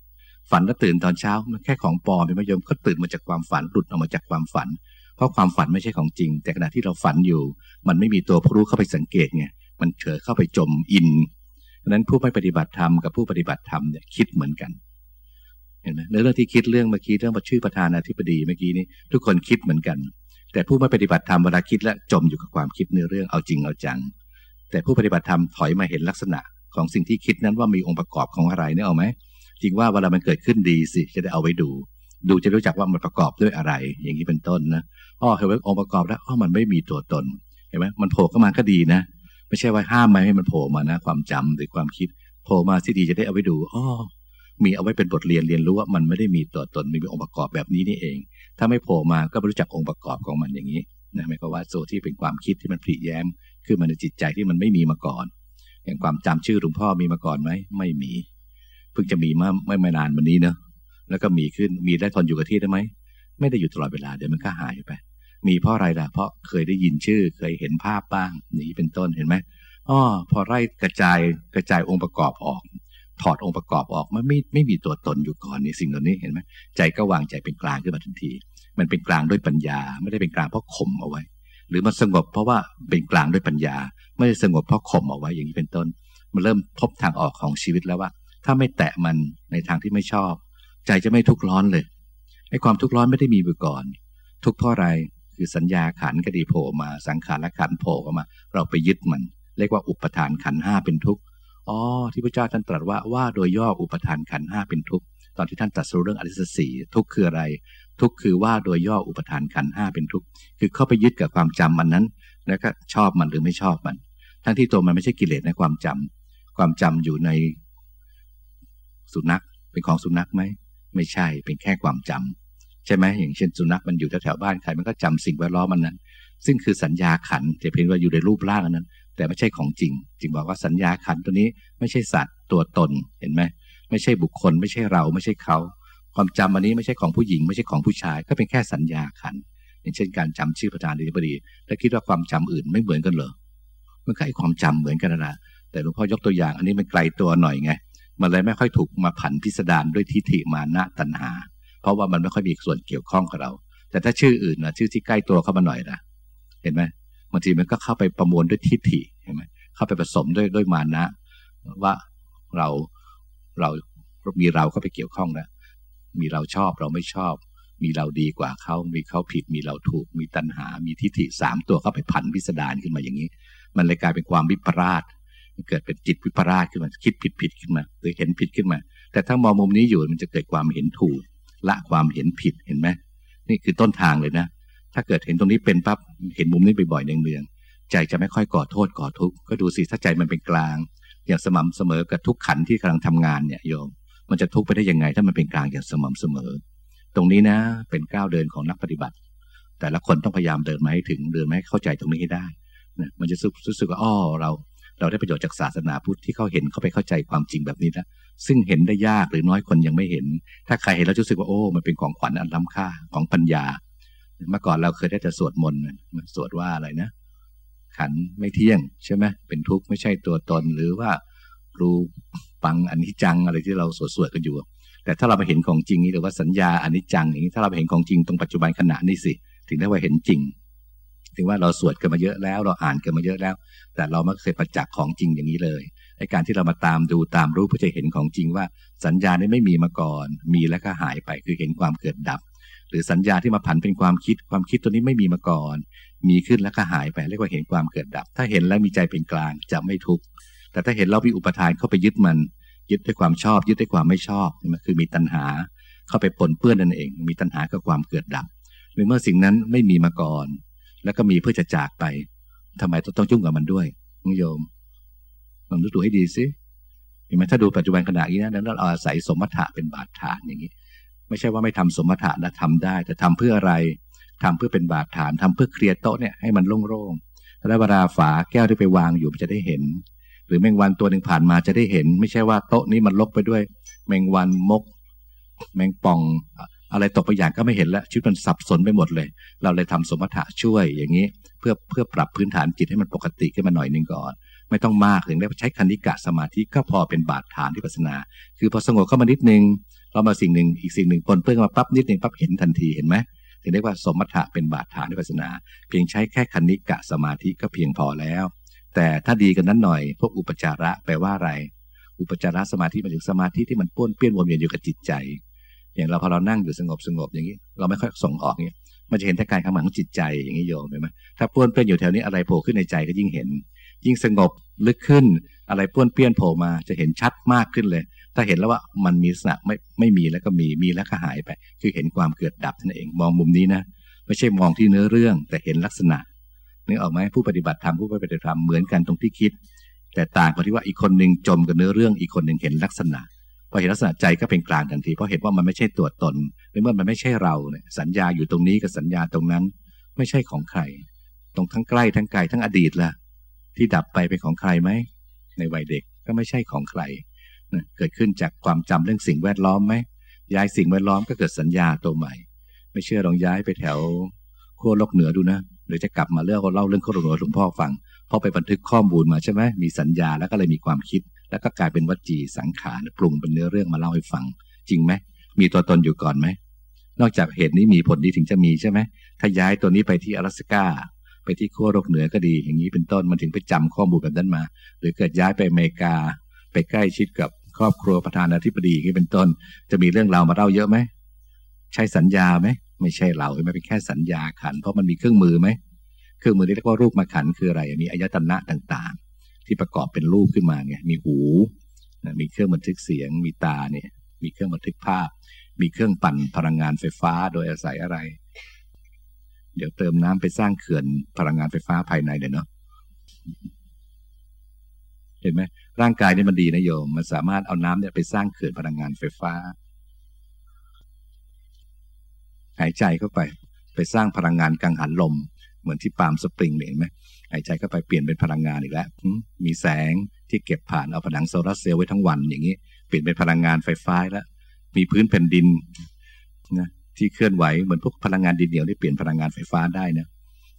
ฝันแล้วตื่นตอนเช้ามันแค่ของปลอมเป็นมายาโยมก็ตื่นมาจากความฝันหลุดออกมาจากความฝัน เพราะความฝันไม่ใช่ของจริง แต่ขณะที่เราฝันอยู่ มันไม่มีตัวผู้รู้เข้าไปสังเกตไงมันเฉยเข้าไปจมอิน ดังนั้นผู้ไม่ปฏิบัติธรรมกับผู้ปฏิบัติธรรมเนี่ยคิดเหมือนกันเห็นไหมเรื่องที่คิดเรื่องเมื่อกี้เรื่องชื่อประธานาธิบดีเมื่อกี้นี้ทุกคนคิดเหมือนกัน แต่ผู้ไม่ปฏิบัติธรรมเวลาคิดและจมอยู่กับความคิดเนื้อเรื่องเอาจริงเอาจัง แต่ผู้ปฏิบัติธรรมถอยมาเห็นลักษณะของสิ่งที่คิดนั้นว่ามีองค์ประกอบของอะไรเนี่ยเอาไหมจริงว่าเวลามันเกิดขึ้นดีสิจะได้เอาไว้ดู ดูจะรู้จักว่ามันประกอบด้วยอะไร อย่างนี้เป็นต้นนะอ๋อเห็นไหมองค์ประกอบแล้วอ๋อมันไม่มีตัวตนเห็นไหมมันโผล่เข้ามาก็ดีนะ ไม่ใช่ว่าห้ามไม่ให้มันโผล่มานะ ความจำหรือความคิดโผล่มาที่ดีจะได้เอาไว้ดูอ๋อมีเอาไว้เป็นบทเรียนเรียนรู้ว่ามันไม่ได้มีตัวตนมีองค์ประกอบแบบนี้นี่เอง ถ้าไม่โผล่มาก็ไม่รู้จักองค์ประกอบของมันอย่างนี้นะไม่ก็ว่าโซที่เป็นความคิดที่มันผลิแย้มคือมันในจิตใจที่มันไม่มีมาก่อน อย่างความจำชื่อหลวงพ่อมีมาก่อนไหมไม่มี เพิ่งจะมีมาไม่ไม่นานวันนี้เนอะแล้วก็มีขึ้นมีได้ทนอยู่กับที่ได้ไหมไม่ได้อยู่ตลอดเวลาเดี๋ยวมันก็หายไป มีเพราะอะไรล่ะ เพราะเคยได้ยินชื่อเคยเห็นภาพบ้างนี้เป็นต้นเห็นไหมอ๋อพอไล่กระจายกระจายองค์ประกอบออก ถอดองค์ประกอบออกมันไม่ไม่มีตัวตนอยู่ก่อนนี่สิ่งเหล่านี้เห็นไหมใจก็วางใจเป็นกลางขึ้นมาทันที มันเป็นกลางด้วยปัญญา ไม่ได้เป็นกลางเพราะข่มเอาไว้ หรือมันสงบเพราะว่าเป็นกลางด้วยปัญญา ไม่ได้สงบเพราะข่มเอาไว้อย่างนี้เป็นต้น มันเริ่มพบทางออกของชีวิตแล้วว่า ถ้าไม่แตะมันในทางที่ไม่ชอบ ใจจะไม่ทุกข์ร้อนเลยไอ้ความทุกข์ร้อนไม่ได้มีมาก่อน ทุกข์เพราะอะไร คือสัญญาขันก็ดีโผล่มา สังขารและขันโผล่มา เราไปยึดมัน เรียกว่าอุปทานขันห้าเป็นทุกข์อ๋อที่พระเจ้าท่านตรัสว่าว่าโดยย่ออุปทานขันห้าเป็นทุกข์ตอนที่ท่านตรัสรู้เรื่องอริสสีทุกข์คืออะไร ทุกข์คือว่าโดยย่ออุปทานขันห้าเป็นทุกข์คือเข้าไปยึดกับความจำมันนั้น แล้วก็ชอบมันหรือไม่ชอบมัน ทั้งที่ตัวมันไม่ใช่กิเลสในความจำความจำอยู่ในสุนัขเป็นของสุนัขไหมไม่ใช่เป็นแค่ความจำ ใช่ไหมอย่างเช่นสุนัขมันอยู่แถวๆบ้านใครมันก็จำสิ่งแวดล้อมมันนั้น ซึ่งคือสัญญาขันแต่เพียงว่าอยู่ในรูปร่างนั้น แต่ไม่ใช่ของจริง จึงบอกว่าสัญญาขันตัวนี้ไม่ใช่สัตว์ตัวตนเห็นไหมไม่ใช่บุคคล ไม่ใช่เราไม่ใช่เขา ความจำอันนี้ไม่ใช่ของผู้หญิง ไม่ใช่ของผู้ชาย ก็เป็นแค่สัญญาขันอย่างเช่น การจำชื่อประธานธิบดี แล้วคิดว่าความจำอื่นไม่เหมือนกันเหรอมันก็ไอความจำเหมือนกันนะแต่หลวงพ่อยกตัวอย่างอันนี้มันไกลตัวหน่อยไงมันเลยไม่ค่อยถูกมาผันพิสดารด้วยทิฏฐิมานะตัณหา เพราะว่ามันไม่ค่อยมีส่วนเกี่ยวข้องกับเรา แต่ถ้าชื่ออื่นนะชื่อที่ใกล้ตัวเข้ามาหน่อยนะเห็นไหมบางทีมันก็เข้าไปประมวลด้วยทิฏฐิเห็นไหมเข้าไปผสมด้วยด้วยมานะ ว่าเราเรามีเราเข้าไปเกี่ยวข้องแล้วมีเราชอบเราไม่ชอบ มีเราดีกว่าเขามีเขาผิด มีเราถูก มีตัณหา มีทิฏฐิสามตัวเข้าไปพันพิสดารขึ้นมาอย่างนี้ มันเลยกลายเป็นความวิปราชเกิดเป็นจิตวิปราชขึ้นมาคิดผิดผิดขึ้นมา หรือเห็นผิดขึ้นมา แต่ถ้ามองมุมนี้อยู่มันจะเกิดความเห็นถูก ละความเห็นผิดเห็นไหมนี่คือต้นทางเลยนะ ถ้าเกิดเห็นตรงนี้เป็นปั๊บเห็นมุมนี้บ่อยๆเนืองๆใจจะไม่ค่อยก่อโทษก่อทุกข์ก็ดูสิถ้าใจมันเป็นกลาง อย่างสม่ำเสมอกับทุกขันที่กำลังทำงานเนี่ยโยม มันจะทุกข์ไปได้ยังไง ถ้ามันเป็นกลางอย่างสม่ำเสมอ ตรงนี้นะ เป็นก้าวเดินของนักปฏิบัติ แต่ละคนต้องพยายามเดินมาให้ถึงเดินมาให้เข้าใจตรงนี้ให้ได้นะมันจะรู้สึกว่าอ้อเราเราได้ประโยชน์จากศาสนาพุทธที่เขาเห็นเขาไปเข้าใจความจริงแบบนี้แล้ว ซึ่งเห็นได้ยากหรือน้อยคนยังไม่เห็น ถ้าใครเห็นแล้วรู้สึกว่าโอ้มันเป็นของขวัญอันล้ำค่าของปัญญา เมื่อก่อนเราเคยได้แต่สวดมนต์มันสวดว่าอะไรนะ ขันไม่เที่ยงใช่ไหมเป็นทุกข์ไม่ใช่ตัวตนหรือว่ารูปังอนิจจังอะไรที่เราสวดๆกันอยู่ แต่ถ้าเราไปเห็นของจริงนี่หรือว่าสัญญาอนิจจังอย่างนี้ถ้าเราไปเห็นของจริงตรงปัจจุบันขณะนี่สิถึงได้ว่าเห็นจริง ถึงว่าเราสวดกันมาเยอะแล้ว เราอ่านกันมาเยอะแล้ว แต่เราไม่เคยประจักษ์ของจริงอย่างนี้เลย ไอการที่เรามาตามดูตามรู้เพื่อจะเห็นของจริงว่าสัญญานี้ไม่มีมาก่อน มีแล้วก็หายไปคือเห็นความเกิดดับ หรือสัญญาที่มาผันเป็นความคิดความคิดตัวนี้ไม่มีมาก่อน มีขึ้นแล้วก็หายไปเรียกว่าเห็นความเกิดดับ ถ้าเห็นแล้วมีใจเป็นกลางจะไม่ทุกข์แต่ถ้าเห็นเรามีอุปทานเข้าไปยึดมัน ยึดด้วยความชอบ ยึดด้วยความไม่ชอบมันคือมีตัณหาเข้าไปปนเปื้อนนั่นเอง มีตัณหากับความเกิดดับหรือเมื่อสิ่งนั้นไม่มีมาก่อน แล้วก็มีเพื่อจะจากไปทำไมต้องยุ่งกับมันด้วยโยม ลองดูตัวให้ดีสิเห็นไหมถ้าดูปัจจุบันขณะนี้นะนั้นเราอาศัยสมถะเป็นบาดฐานอย่างนี้ ไม่ใช่ว่าไม่ทำสมถะนะทำได้ แต่ทำเพื่ออะไรทำเพื่อเป็นบาดฐานทำเพื่อเคลียร์โต๊ะเนี่ยให้มันโล่งๆแล้วเวลาฝาแก้วที่ไปวางอยู่มันจะได้เห็น หรือแมงวันตัวหนึ่งผ่านมาจะได้เห็น ไม่ใช่ว่าโต๊ะนี้มันลกไปด้วย แมงวันมก แมงป่องอะไรตกไปอย่างก็ไม่เห็นแล้วชีวิตมันสับสนไปหมดเลย เราเลยทำสมถะช่วยอย่างนี้ เพื่อเพื่อปรับพื้นฐานจิตให้มันปกติขึ้นมาหน่อยหนึ่งก่อน ไม่ต้องมากถึงได้ใช้คณิกะสมาธิก็พอเป็นบาดฐานที่ปัสนา คือพอสงบเข้ามานิดนึงเรามาสิ่งหนึ่งอีกสิ่งหนึ่งปนเปื้อนมาปั๊บนิดหนึ่งปั๊บเห็นทันทีเห็นไหมถึงเรียกว่าสมถะเป็นบาดฐานที่ปัสนา เพียงใช้แค่คณิกะสมาธิก็เพียงพอแล้ว แต่ถ้าดีกันนั้นหน่อย พวกอุปจาระแปลว่าอะไร อุปจาระสมาธิหมายถึงสมาธิที่มันป้วนเปี้ยนวนเวียนอยู่กับจิตใจ อย่างเราพอเรานั่งอยู่สงบสงบอย่างนี้ เราไม่ค่อยส่งออกเนี่ยมันจะเห็นแต่การข้างหลังของจิตใจอย่างนี้โยมเห็นไหมถ้าป้วนเปี้ยนอยู่แถวนี้อะไรโผล่ขึ้นในใจก็ยิ่งเห็น ยิ่งสงบลึกขึ้น อะไรป้วนเปี้ยนโผล่มาจะเห็นชัดมากขึ้นเลย ถ้าเห็นแล้วว่ามันมีลักษณะไม่ไม่มีแล้วก็มีมีแล้วก็หายไป คือเห็นความเกิดดับนั่นเองมองมุมนี้นะไม่ใช่มองที่เนื้อเรื่องแต่เห็นลักษณะนึกออกไหมผู้ปฏิบัติธรรมผู้ปฏิบัติธรรมเหมือนกันตรงที่คิด แต่ต่างกันที่ว่าอีกคนหนึ่งจมกับเนื้อเรื่องอีกคนหนึ่งเห็นลักษณะพอเห็นลักษณะใจก็เป็นกลางทันทีเพราะเห็นว่ามันไม่ใช่ตัวตนหรือเมื่อมันไม่ใช่เราเนี่ยสัญญาอยู่ตรงนี้กับสัญญาตรงนั้น ไม่ใช่ของใคร ตรงทั้งใกล้ทั้งไกลทั้งอดีตละ ที่ดับไปเป็นของใครไหมในวัยเด็กก็ไม่ใช่ของใครนะเกิดขึ้นจากความจำเรื่องสิ่งแวดล้อมไหมย้ายสิ่งแวดล้อมก็เกิดสัญญาตัวใหม่ ไม่เชื่อลองย้ายไปแถวขั้วโลกเหนือดูนะหรือจะกลับมาเรื่องเล่าเรื่องขั้วโลกเหนือหลวงพ่อฟังพอไปบันทึกข้อมูลมาใช่ไหมมีสัญญาแล้วก็เลยมีความคิด แล้วก็กลายเป็นวัจีสังขารปรุงเป็นเนื้อเรื่องมาเล่าให้ฟัง จริงไหมมีตัวตนอยู่ก่อนไหมนอกจากเหตุนี้มีผลนี้ถึงจะมีใช่ไหมถ้าย้ายตัวนี้ไปที่阿拉斯กา ไปที่ขั้วโลกเหนือก็ดี อย่างนี้เป็นต้นมันถึงไปจำข้อมูลแบบนั้นมา หรือเกิดย้ายไปอเมริกา ไปใกล้ชิดกับครอบครัวประธานาธิบดีนี่เป็นต้น จะมีเรื่องราวมาเล่าเยอะไหมใช่สัญญาไหมไม่ใช่เราไม่เป็นแค่สัญญาขัน เพราะมันมีเครื่องมือไหมเครื่องมือที่เรียกว่ารูปมาขันคืออะไรมีอายตนะต่างๆ ที่ประกอบเป็นรูปขึ้นมาไงมีหูมีเครื่องบันทึกเสียง มีตาเนี่ยมีเครื่องบันทึกภาพ มีเครื่องปั่นพลังงานไฟฟ้าโดยอาศัยอะไร เดี๋ยวเติมน้ำไปสร้างเขื่อนพลังงานไฟฟ้าภายในเดี๋ยวเนาะเห็นไหมร่างกายนี่มันดีนะโยม มันสามารถเอาน้ำเนี่ยไปสร้างเขื่อนพลังงานไฟฟ้า หายใจเข้าไป ไปสร้างพลังงานกังหันลม เหมือนที่ปาล์มสปริงเห็นไหมหายใจเข้าไปเปลี่ยนเป็นพลังงานอีกแล้วมีแสงที่เก็บผ่านเอาผนังโซลาร์เซลล์ไว้ทั้งวันอย่างนี้ เปลี่ยนเป็นพลังงานไฟฟ้าแล้วมีพื้นแผ่นดินนะ ที่เคลื่อนไหวเหมือนพวกพลังงานดินเหนียวที่เปลี่ยนพลังงานไฟฟ้าได้นะ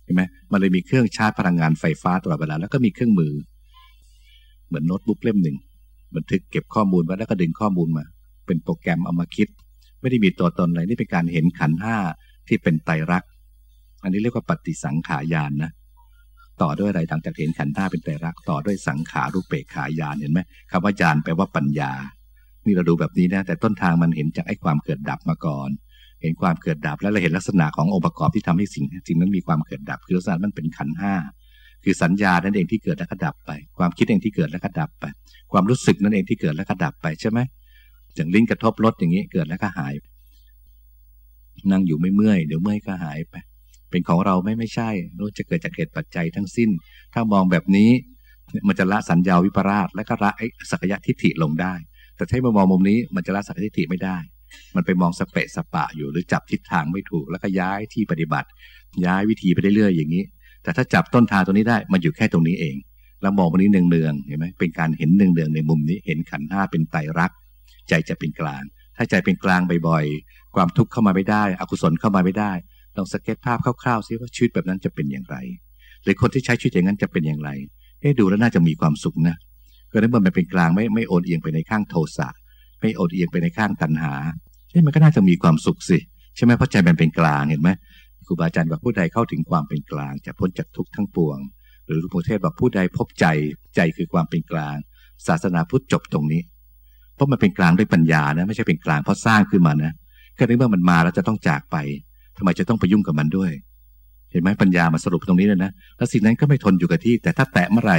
เห็นไหมมันเลยมีเครื่องชาร์จพลังงานไฟฟ้าตลอดเวลาแล้วก็มีเครื่องมือ เหมือนโน้ตบุ๊กเล่มหนึ่งบันทึกเก็บข้อมูลไว้แล้วก็ดึงข้อมูลมา เป็นโปรแกรมเอามาคิด ไม่ได้มีตัวตนอะไรนี่เป็นการเห็นขันห้าที่เป็นไตรลักษณ์อันนี้เรียกว่าปฏิสังขายานนะต่อด้วยอะไรต่างจากเห็นขันธ์ห้าเป็นไตรลักษณ์ต่อด้วยสังขารูปเปกขายานเห็นไหมคำว่ายานแปลว่าปัญญา นี่เราดูแบบนี้นะแต่ต้นทางมันเห็นจากไอ้ความเกิดดับมาก่อน เห็นความเกิดดับแล้วเราเห็นลักษณะขององค์ประกอบที่ทำให้สิ่งสิ่งนั้นมีความเกิดดับ คือลักษณะนั้นเป็นขันห้าคือสัญญานั่นเองที่เกิดแล้วก็ดับไป ความคิดเองที่เกิดแล้วก็ดับไป ความรู้สึกนั่นเองที่เกิดแล้วก็ดับไปใช่ไหมอย่างลิ้นกระทบรสอย่างนี้เกิดแล้วก็หาย นั่งอยู่ไม่เมื่อยเดี๋ยวเมื่อยก็หายไป เป็นของเราไม่ไม่ใช่รู้จะเกิดจากเหตุปัจจัยทั้งสิ้น ถ้ามองแบบนี้ มันจะละสัญญาวิปราชและก็ละสักยะทิฏฐิลงได้ แต่ถ้ามามองมุมนี้มันจะละสักยะทิฏฐิไม่ได้ มันไปมองสเปะสปะอยู่หรือจับทิศทางไม่ถูก แล้วก็ย้ายที่ปฏิบัติ ย้ายวิธีไปเรื่อยๆอย่างนี้ แต่ถ้าจับต้นทางตรงนี้ได้มันอยู่แค่ตรงนี้เอง แล้วมองวันนี้เนืองๆเห็นไหมเป็นการเห็นเนืองๆในมุมนี้เห็นขันห้าเป็นไตรรัก ใจจะเป็นกลาง ถ้าใจเป็นกลางบ่อยๆความทุกข์เข้ามาไม่ได้อกุศลเข้ามาไม่ได้ลองสเก็ตภาพคร่าวๆซิว่าชีวิตแบบนั้นจะเป็นอย่างไร หรือคนที่ใช้ชีวิตอย่างนั้นจะเป็นอย่างไรเอ๊ดูแล้วน่าจะมีความสุขนะก็นั้นเมื่อมันเป็นกลางไม่ไม่โอนเอียงไปในข้างโทสะ ไม่อนเอียงไปในข้างตัณหาเอ๊มันก็น่าจะมีความสุขสิ ใช่ไหมเพราะใจมันเป็นกลางเห็นไหมครูบาอาจารย์บอกผู้ใดเข้าถึงความเป็นกลางจะพ้นจากทุกข์ทั้งปวง หรือหลวงพ่อเทศบอกผู้ใดพบใจใจคือความเป็นกลาง ศาสนาพุทธจบตรงนี้ เพราะมันเป็นกลางด้วยปัญญานะไม่ใช่เป็นกลางเพราะสร้างขึ้นมานะแค่นี้เมื่อมันมาแล้วจะต้องจากไปทำไมจะต้องไปยุ่งกับมันด้วย เห็นไหมปัญญามาสรุปตรงนี้เลยนะแล้วสิ่งนั้นก็ไม่ทนอยู่กับที่ แต่ถ้าแตะเมื่อไหร่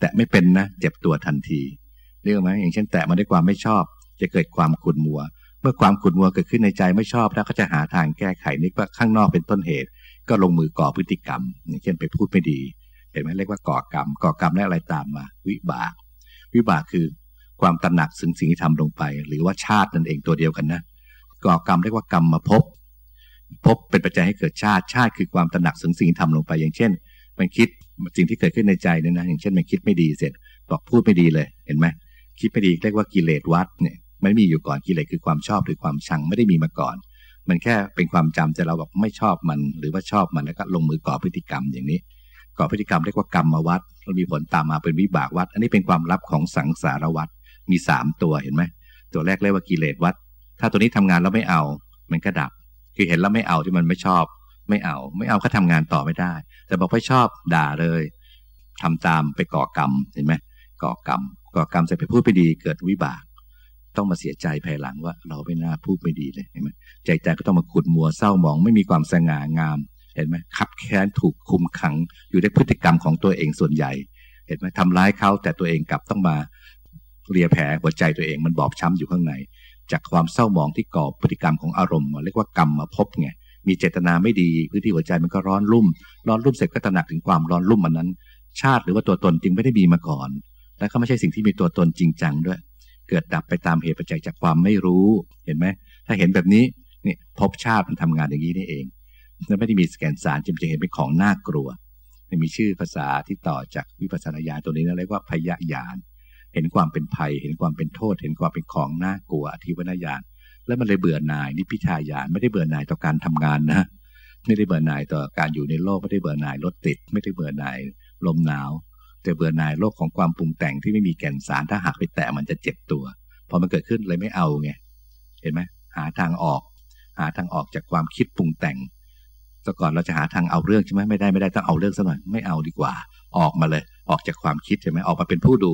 แตะไม่เป็นนะเจ็บตัวทันที เรียกไหมอย่างเช่นแตะมาด้วยความไม่ชอบ จะเกิดความขุ่นมัว เมื่อความขุ่นมัวเกิดขึ้นในใจไม่ชอบแล้วก็จะหาทางแก้ไขนี่ว่าข้างนอกเป็นต้นเหตุ ก็ลงมือก่อพฤติกรรม อย่างเช่นไปพูดไม่ดี เห็นไหมเรียกว่าก่อกรรม ก่อกรรมแล้วอะไรตามมา วิบาก วิบากคือความตระหนักสึงสิ่งที่ทำลงไป หรือว่าชาตินั่นเองตัวเดียวกันนะ ก่อกรรมเรียกว่ากรรมมาพบพบเป็นปัจจัยให้เกิดชาติชาติคือความตระหนักสึงสิ่งที่ทำลงไป อย่างเช่น มันคิดสิ่งที่เกิดขึ้นในใจเนี่ยนะอย่างเช่นมันคิดไม่ดีเสร็จบอกพูดไม่ดีเลยเห็นไหม คิดไม่ดีเรียกว่ากิเลสวัดเนี่ยไม่มีอยู่ก่อนกิเลสคือความชอบหรือความชังไม่ได้มีมาก่อน มันแค่เป็นความจำแต่เราแบอกไม่ชอบมัน หรือว่าชอบมันแล้วก็ลงมือก่อพฤติกรรมอย่างนี้ ก่อพฤติกรรมเรียกว่ากรรมวัดแล้วมีผลตามมาเป็นวิบากวัด อันนี้เป็นความลับของสังสารวัดมีสามตัวเห็นไหมตัวแรกเรียกว่ากิเลสวัดถ้าตัวนี้ทำงานแล้วไม่เอา มันก็ดับ คือเห็นแล้วไม่เอาที่มันไม่ชอบ ไม่เอา ไม่เอาก็ทำงานต่อไม่ได้ แต่บอกไม่ชอบด่าเลยทำตามไปก่อกรรมเห็นไหมก่อกรรม ก่อกรรมเสร็จไปพูดไปดีเกิดวิบาก ต้องมาเสียใจภายหลังว่า เราไม่น่าพูดไม่ดีเลยเห็นไหมใจใจก็ต้องมาขุดมัวเศร้าหมองไม่มีความสง่างาม เห็นไหมขับแค้นถูกคุมขังอยู่ในพฤติกรรมของตัวเองส่วนใหญ่ เห็นไหมทำร้ายเขาแต่ตัวเองกลับต้องมาเลียแผลหัวใจตัวเองมันบอบช้ำอยู่ข้างใน จากความเศร้าหมองที่ก่อพฤติกรรมของอารมณ์เรียกว่ากรรมมาพบไงมีเจตนาไม่ดีพื้นที่หัวใจมันก็ร้อนรุ่ม ร้อนรุ่มเสร็จก็ตระหนักถึงความร้อนรุ่มมันนั้น ชาติหรือว่าตัวตนจริงไม่ได้มีมาก่อน และก็ไม่ใช่สิ่งที่มีตัวตนจริงจังด้วย เกิดดับไปตามเหตุปัจจัยจากความไม่รู้ เห็นไหม ถ้าเห็นแบบนี้นี่พบชาติมันทำงานอย่างนี้นี่เองและไม่ได้มีสแกนสารจึงจะเห็นเป็นของน่ากลัว มีชื่อภาษาที่ต่อจากวิปัสสนาญาณตัวนี้นะเรียกว่าพยาญาณ เห็นความเป็นภัย เห็นความเป็นโทษ เห็นความเป็นของน่ากลัวอธิวนญาณ แล้วมันเลยเบื่อหน่ายนิพิทายานไม่ได้เบื่อหน่ายต่อการทำงานนะ ไม่ได้เบื่อหน่ายต่อการอยู่ในโลก ไม่ได้เบื่อหน่ายรถติด ไม่ได้เบื่อหน่ายลมหนาว แต่เบื่อหน่ายโลกของความปรุงแต่งที่ไม่มีแก่นสารถ้าหากไปแตะมันจะเจ็บตัว พอมันเกิดขึ้นเลยไม่เอาไงเห็นไหมหาทางออก หาทางออกจากความคิดปรุงแต่งแต่ก่อนเราจะหาทางเอาเรื่องใช่ไหมไม่ได้ไม่ได้ต้องเอาเรื่องซะหน่อยไม่เอาดีกว่า ออกมาเลย ออกจากความคิดใช่ไหมออกมาเป็นผู้ดู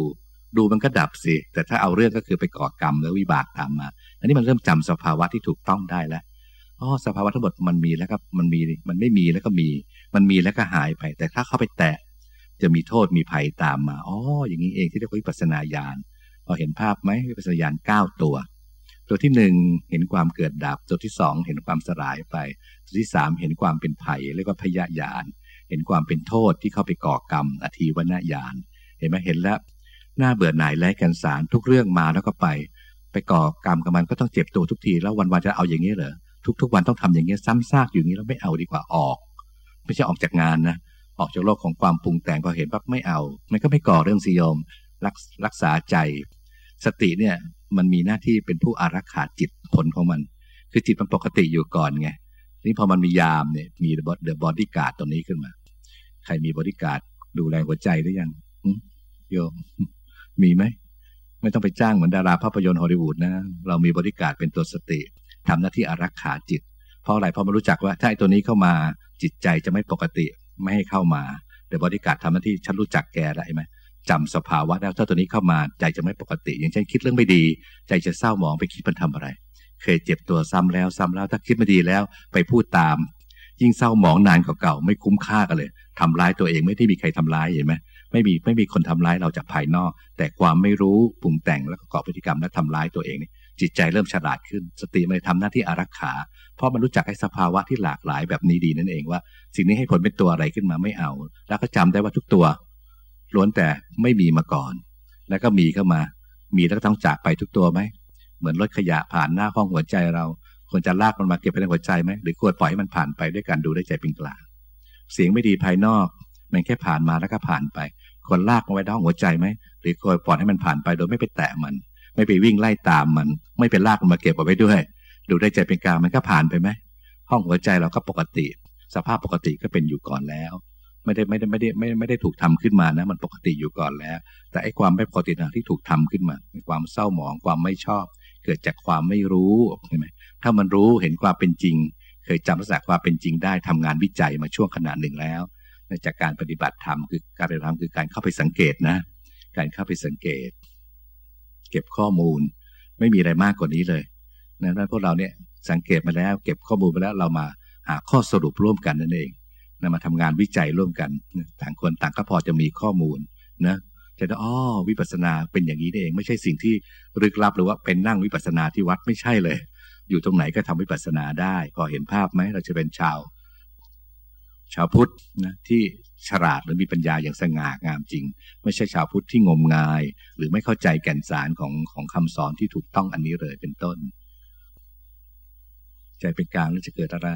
ดูมันก็ดับสิแต่ถ้าเอาเรื่องก็คือไปก่อกรรมแล้ววิบากตามมา อันนี้มันเริ่มจำสภาวะที่ถูกต้องได้แล้วอ๋อสภาวะทั้งหมดมันมีแล้วก็มันมีมันไม่มีแล้วก็มี มันมีแล้วก็หายไป แต่ถ้าเข้าไปแตะ จะมีโทษมีภัยตามมาอ๋ออย่างนี้เองที่เรียกว่าวิปัสนาญาณพอเห็นภาพไหมวิปัสนาญาณเก้าตัว ตัวที่หนึ่งเห็นความเกิดดับ ตัวที่สองเห็นความสลายไป ตัวที่สามเห็นความเป็นภัยเรียกว่าพยาญาณเห็นความเป็นโทษที่เข้าไปก่อกรรมอธิวนญาณเห็นไหมเห็นแล้วหน้าเบื่อหน่ายแล้กันสารทุกเรื่องมาแล้วก็ไป ไปก่อกรรมกับมันก็ต้องเจ็บตัวทุกทีแล้ววันวันจะเอาอย่างนี้เหรอทุกๆวันต้องทำอย่างนี้ซ้ำซากอยู่นี้แล้วไม่เอาดีกว่าออก ไม่ใช่ออกจากงานนะ ออกจากโลกของความปรุงแต่งพอเห็นปั๊บไม่เอา มันก็ไม่ก่อเรื่องสิยมรักรักษาใจ สติเนี่ยมันมีหน้าที่เป็นผู้อารักขาจิตผลของมัน คือจิตมันปกติอยู่ก่อนไงนี่พอมันมียามเนี่ยมี the bodyguard ตัวนี้ขึ้นมา ใครมีบอดี้การ์ดดูแลหัวใจหรือยังโยมมีไหมไม่ต้องไปจ้างเหมือนดาราภาพยนตร์ฮอลลีวูดนะ เรามีบริการเป็นตัวสติทำหน้าที่อารักขาจิต เพราะอะไรเพราะมารู้จักว่าถ้าไอ้ตัวนี้เข้ามาจิตใจจะไม่ปกติ ไม่ให้เข้ามา แต่บริการทำหน้าที่ฉันรู้จักแกได้ไหมจำสภาวะแล้วถ้าตัวนี้เข้ามาใจจะไม่ปกติ อย่างเช่นคิดเรื่องไม่ดี ใจจะเศร้าหมองไปคิดมันทำอะไร เคยเจ็บตัวซ้ำแล้วซ้ำแล้วถ้าคิดไม่ดีแล้ว ไปพูดตาม ยิ่งเศร้าหมองนานกว่าเก่าไม่คุ้มค่ากันเลยทำร้ายตัวเองไม่ได้มีใครทำร้ายเห็นไหมไม่มีไม่มีคนทำร้ายเราจากภายนอก แต่ความไม่รู้ปรุงแต่งแล้วก็ก่อพฤติกรรมและทำร้ายตัวเองนี่ จิตใจเริ่มฉลาดขึ้น สติมันทำหน้าที่อารักขา เพราะมันรู้จักให้สภาวะที่หลากหลายแบบนี้ดีนั่นเองว่า สิ่งนี้ให้ผลเป็นตัวอะไรขึ้นมาไม่เอา แล้วก็จำได้ว่าทุกตัว ล้วนแต่ไม่มีมาก่อน แล้วก็มีเข้ามา มีแล้วก็ต้องจากไปทุกตัวไหมเหมือนรถขยะผ่านหน้าห้องหัวใจเราควรจะลากมันมาเก็บไปในหัวใจไหมหรือควรปล่อยให้มันผ่านไปด้วยการดูได้ใจเป็นกลางเสียงไม่ดีภายนอก มันแค่ผ่านมาแล้วก็ผ่านไปควรลากมันไว้ในห้องหัวใจไหมหรือควรปล่อยให้มันผ่านไปโดยไม่ไปแตะมัน ไม่ไปวิ่งไล่ตามมัน ไม่เป็นลากมันมาเก็บเอาไว้ด้วย ดูได้ใจเป็นกลางมันก็ผ่านไปไหมห้องหัวใจเราก็ปกติ สภาพปกติก็เป็นอยู่ก่อนแล้ว ไม่ได้ไม่ได้ไม่ได้ไม่ไม่ได้ถูกทำขึ้นมานะ มันปกติอยู่ก่อนแล้ว แต่ไอ้ความไม่ปกตินะที่ถูกทำขึ้นมาความเศร้าหมองความไม่ชอบ เกิดจากความไม่รู้ใช่ไหมถ้ามันรู้เห็นความเป็นจริง เคยจำลักษณะความเป็นจริงได้ทำงานวิจัยมาช่วงขนาดหนึ่งแล้วจากการปฏิบัติธรรมคือการปฏิบัติธรรมคือการเข้าไปสังเกตนะ การเข้าไปสังเกต เก็บข้อมูล ไม่มีอะไรมากกว่านี้เลยนั้นพวกเราเนี่ยสังเกตมาแล้ว เก็บข้อมูลมาแล้วเรามาหาข้อสรุปร่วมกันนั่นเองนะมาทำงานวิจัยร่วมกัน ต่างคนต่างก็พอจะมีข้อมูลนะจะได้อ๋อวิปัสสนาเป็นอย่างนี้เอง ไม่ใช่สิ่งที่ลึกลับหรือว่าเป็นนั่งวิปัสสนาที่วัดไม่ใช่เลย อยู่ตรงไหนก็ทำวิปัสสนาได้ พอเห็นภาพไหมเราจะเป็นชาว ชาวพุทธนะที่ ฉลาดหรือมีปัญญาอย่างสง่างามจริง ไม่ใช่ชาวพุทธที่งมงาย หรือไม่เข้าใจแก่นสารของของคำสอนที่ถูกต้องอันนี้เลยเป็นต้น ใจเป็นกลางแล้วจะเกิดอะไร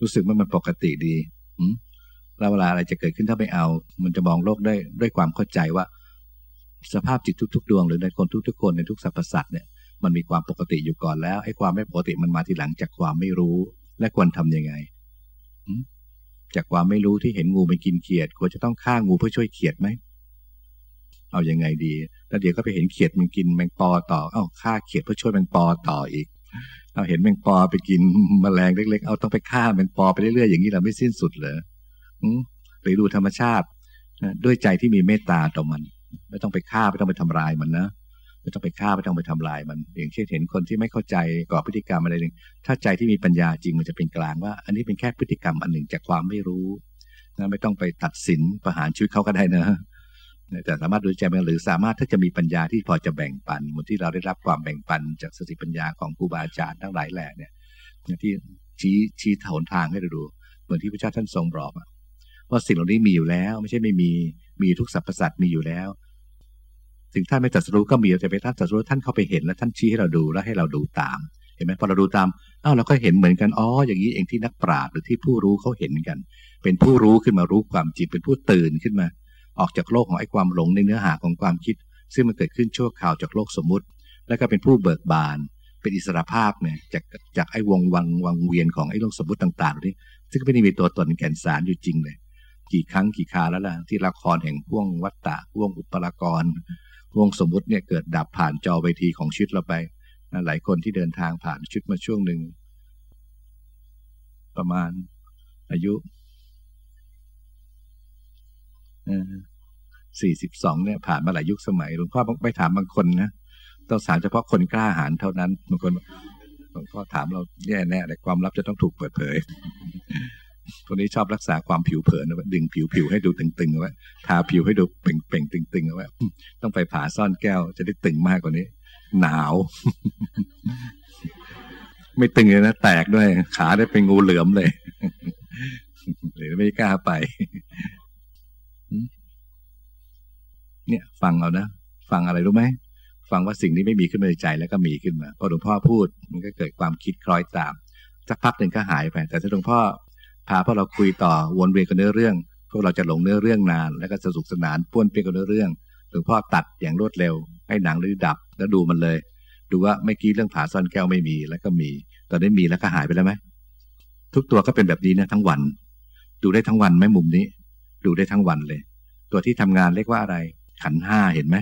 รู้สึกว่ามันปกติดีแล้วเวลาอะไรจะเกิดขึ้นถ้าไม่เอา มันจะมองโลกได้ด้วยความเข้าใจว่า สภาพจิตทุกๆดวงหรือในคนทุกๆคนในทุกสรรพสัตว์เนี่ยมันมีความปกติอยู่ก่อนแล้วไอ้ความไม่ปกติมันมาทีหลังจากความไม่รู้ และควรทํำยังไง จากความไม่รู้ที่เห็นงูมันกินเขียดควรจะต้องฆ่างูเพื่อช่วยเขียดไหม เอาอยัางไงดี แล้วเดี๋ยวก็ไปเห็นเขียดมันกินแมงปอต่อ เอ้าฆ่าเขียดเพื่อช่วยแมงปอต่ออีก เราเห็นแมงปอไปกินมแมลงเล็ก ๆ เอาต้องไปฆ่าแมงปอไปเรื่อยๆอย่างนี้เราไม่สิ้นสุดเลยไปดูธรรมชาติด้วยใจที่มีเมตตาต่อมัน ไม่ต้องไปฆ่าไม่ต้องไปทำลายมันนะ ไม่ต้องไปฆ่าไม่ต้องไปทำลายมัน อย่างเช่นเห็นคนที่ไม่เข้าใจก่อพฤติกรรมอะไรหนึ่งถ้าใจที่มีปัญญาจริงมันจะเป็นกลางว่า อันนี้เป็นแค่พฤติกรรมอันหนึ่งจากความไม่รู้นะไม่ต้องไปตัดสินประหารชีวิตเขาก็ได้นะแต่สามารถดูใจมันหรือสามารถถ้าจะมีปัญญาที่พอจะแบ่งปันเหมือนที่เราได้รับความแบ่งปัน จากสติปัญญาของครูบาอาจารย์ทั้งหลายแหล่เนี่ยที่ชี้ชี้ถนทางให้เราดูเหมือนที่พระเจ้าท่านทรงบอกว่าสิ่งเหล่านี้มีอยู่แล้ว ไม่ใช่ไม่มีมีทุกสรรพสัตว์มีอยู่แล้ว ถึงท่านไม่ตรัสรู้ก็มีแต่ไปท่านตรัสรู้ท่านเข้าไปเห็นแล้วท่านชี้ให้เราดูแล้วให้เราดูตามเห็นไหมพอเราดูตามอ้าวเราก็เห็นเหมือนกันอ๋ออย่างนี้เองที่นักปราชญ์หรือที่ผู้รู้เขาเห็นกัน เป็นผู้รู้ขึ้นมารู้ความจริงเป็นผู้ตื่นขึ้นมา ออกจากโลกของไอ้ความหลงในเนื้อหาของความคิด ซึ่งมันเกิดขึ้นชั่วคราวจากโลกสมมุติ แล้วก็เป็นผู้เบิกบาน เป็นอิสระภาพเนี่ยจากจากไอ้วงวังวังเวียนของไอ้โลกสมมติต่างๆนี่ซึ่งไม่ได้มีตัวตนแก่นสารอยู่จริงเลยกี่ครั้งกี่คาแล้วล่ะที่ละครแห่งพ่วงวัตตะพ่วงอุปรากร วงสมมุติเนี่ยเกิดดับผ่านจอเวทีของชีวิตเราไปหลายคนที่เดินทางผ่านชุดมาช่วงหนึ่ง ประมาณอายุสี่สิบสองเนี่ยผ่านมาหลายยุคสมัยหลวงพ่อไปถามบางคนนะต้องถามเฉพาะคนกล้าหาญเท่านั้นบางคนหลวงพ่อถามเราแย่แน่แต่ความลับจะต้องถูกเปิดเผย คนนี้ชอบรักษาความผิวเผินนะดึงผิวผิวให้ดูตึงๆเอาไว้ทาผิวให้ดูเป่งเป่งตึงๆเอาไว้ต้องไปผ่าซ่อนแก้ว จะได้ตึงมากกว่านี้ หนาว ไม่ตึงเลยนะแตกด้วย ขาได้เป็นงูเหลือมเลยหรือไม่กล้าไปเนี่ย ฟังเอานะฟังอะไรรู้ไหมฟังว่าสิ่งนี้ไม่มีขึ้นมาในใจแล้วก็มีขึ้นมาพอหลวงพ่อพูด มันก็เกิดความคิดคล้อยตามสักพักหนึ่งก็หายไป แต่ถ้าหลวงพ่อ พาพวกเราคุยต่อวนเวียนกันเนื้อเรื่อง พวกเราจะหลงเนื้อเรื่องนาน แล้วก็สนุกสนานป้วนเปี้ยนกันเนื้อเรื่องหลวงพ่อตัดอย่างรวดเร็ว ให้หนังรื้อดับแล้วดูมันเลย ดูว่าไม่กี้เรื่องผาซ่อนแก้วไม่มีแล้วก็มี ตอนนี้มีแล้วก็หายไปแล้วไหมทุกตัวก็เป็นแบบนี้นะทั้งวัน ดูได้ทั้งวันไหมมุมนี้ ดูได้ทั้งวันเลย ตัวที่ทำงานเรียกว่าอะไร ขันห้าเห็นไหม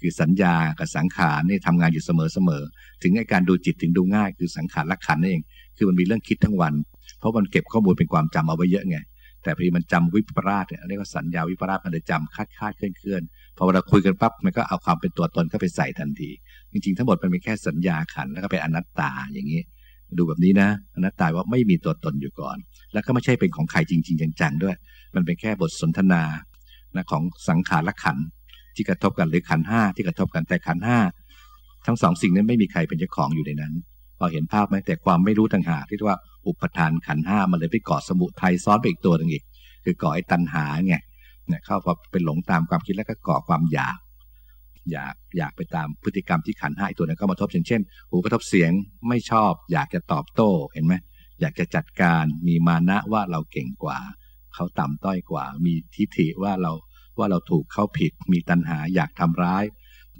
คือสัญญากับสังขารนี่ทำงานอยู่เสมอเสมอถึงไอการดูจิตถึงดูง่าย คือสังขารละขันนั่นเอง คือมันมีเรื่องคิดทั้งวัน เพราะมันเก็บข้อมูลเป็นความจำเอาไว้เยอะไง แต่พอมันจำวิปราชเนี่ยเรียกว่าสัญญาวิปราชมันจะจำคาดคาดเคลื่อนเคลื่อนพอเวลาคุยกันปั๊บมันก็เอาความเป็นตัวตนเข้าไปใส่ทันที จริงๆ ทั้งหมดมันเป็นแค่สัญญาขันแล้วก็เป็นอนัตตาอย่างนี้ ดูแบบนี้นะอนัตตาว่าไม่มีตัวตนอยู่ก่อน แล้วก็ไม่ใช่เป็นของใครจริง ๆ จังๆด้วย มันเป็นแค่บทสนทนานะของสังขารและขันที่กระทบกันหรือขันห้าที่กระทบกันแต่ขันห้าทั้งสองสิ่งนั้นไม่มีใครเป็นเจ้าของอยู่ในนั้น พอเห็นภาพไหมแต่ความไม่รู้ต่างหากที่ว่าอุปทานขันห้ามันเลยไปเกาะสมุทัยซ้อนไปอีกตัวหนึ่งอีก คือก่อไอ้ตัณหาไงเนี่ยเข้าพอเป็นหลงตามความคิดแล้วก็ก่อความอยาก อยากอยากไปตามพฤติกรรมที่ขันห้าตัวนั้นก็มาทบเช่น หูกระทบเสียงไม่ชอบ อยากจะตอบโต้เห็นไหมอยากจะจัดการมีมานะว่าเราเก่งกว่า เขาต่ำต้อยกว่า มีทิฏฐิว่าเราว่าเราถูกเขาผิด มีตัณหาอยากทำร้าย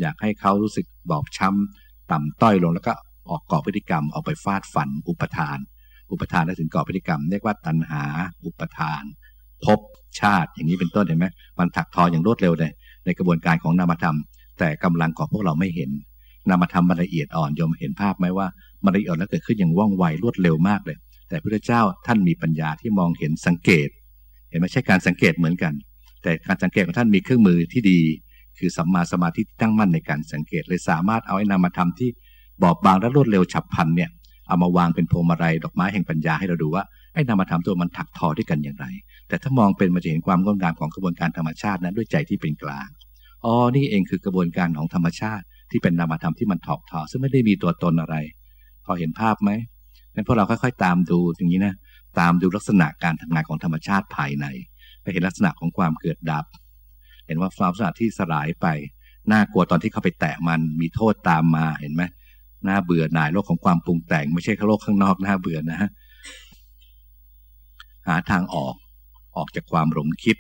อยากให้เขารู้สึกบอบช้ำต่ำต้อยลงแล้วก็ ออกก่อพฤติกรรมออกไปฟาดฝัน อุปทาน อุปทานและถึงก่อพฤติกรรมเรียกว่าตัณหา อุปทานภพชาติอย่างนี้เป็นต้นเห็นไหมมันถักทออย่างรวดเร็วเลยในกระบวนการของนามธรรม แต่กำลังของพวกเราไม่เห็น นามธรรมมันละเอียดอ่อนยมเห็นภาพไหมว่ามันละเอียดแล้วเกิดขึ้นอย่างว่องไวรวดเร็วมากเลย แต่พระเจ้าท่านมีปัญญาที่มองเห็นสังเกต เห็นไหมใช่การสังเกตเหมือนกัน แต่การสังเกตของท่านมีเครื่องมือที่ดี คือสัมมาสมาธิตั้งมั่นในการสังเกตเลยสามารถเอาไอ้นามธรรมที่ บอบบางและรวดเร็วฉับพลันเนี่ยเอามาวางเป็นพวงมาลัยดอกไม้แห่งปัญญาให้เราดูว่าไอ้นามธรรมตัวมันถักทอด้วยกันอย่างไร แต่ถ้ามองเป็นมันจะเห็นความงดงามของกระบวนการธรรมชาตินั้นด้วยใจที่เป็นกลางอ๋อนี่เองคือกระบวนการของธรรมชาติ ที่เป็นนามธรรมที่มันถอกทอซึ่งไม่ได้มีตัวตนอะไร พอเห็นภาพไหมงั้นพวกเราค่อย ๆ ตามดูอย่างนี้นะตามดูลักษณะการทำงานของธรรมชาติภายในไปเห็นลักษณะของความเกิดดับ เห็นว่าความสะอาดที่สลายไปน่ากลัวตอนที่เข้าไปแตะมันมีโทษตามมาเห็นไหม น่าเบื่อหน่ายโลกของความปรุงแต่ง ไม่ใช่โลกข้างนอกน่าเบื่อนะฮะหาทางออกออกจากความหลงคิด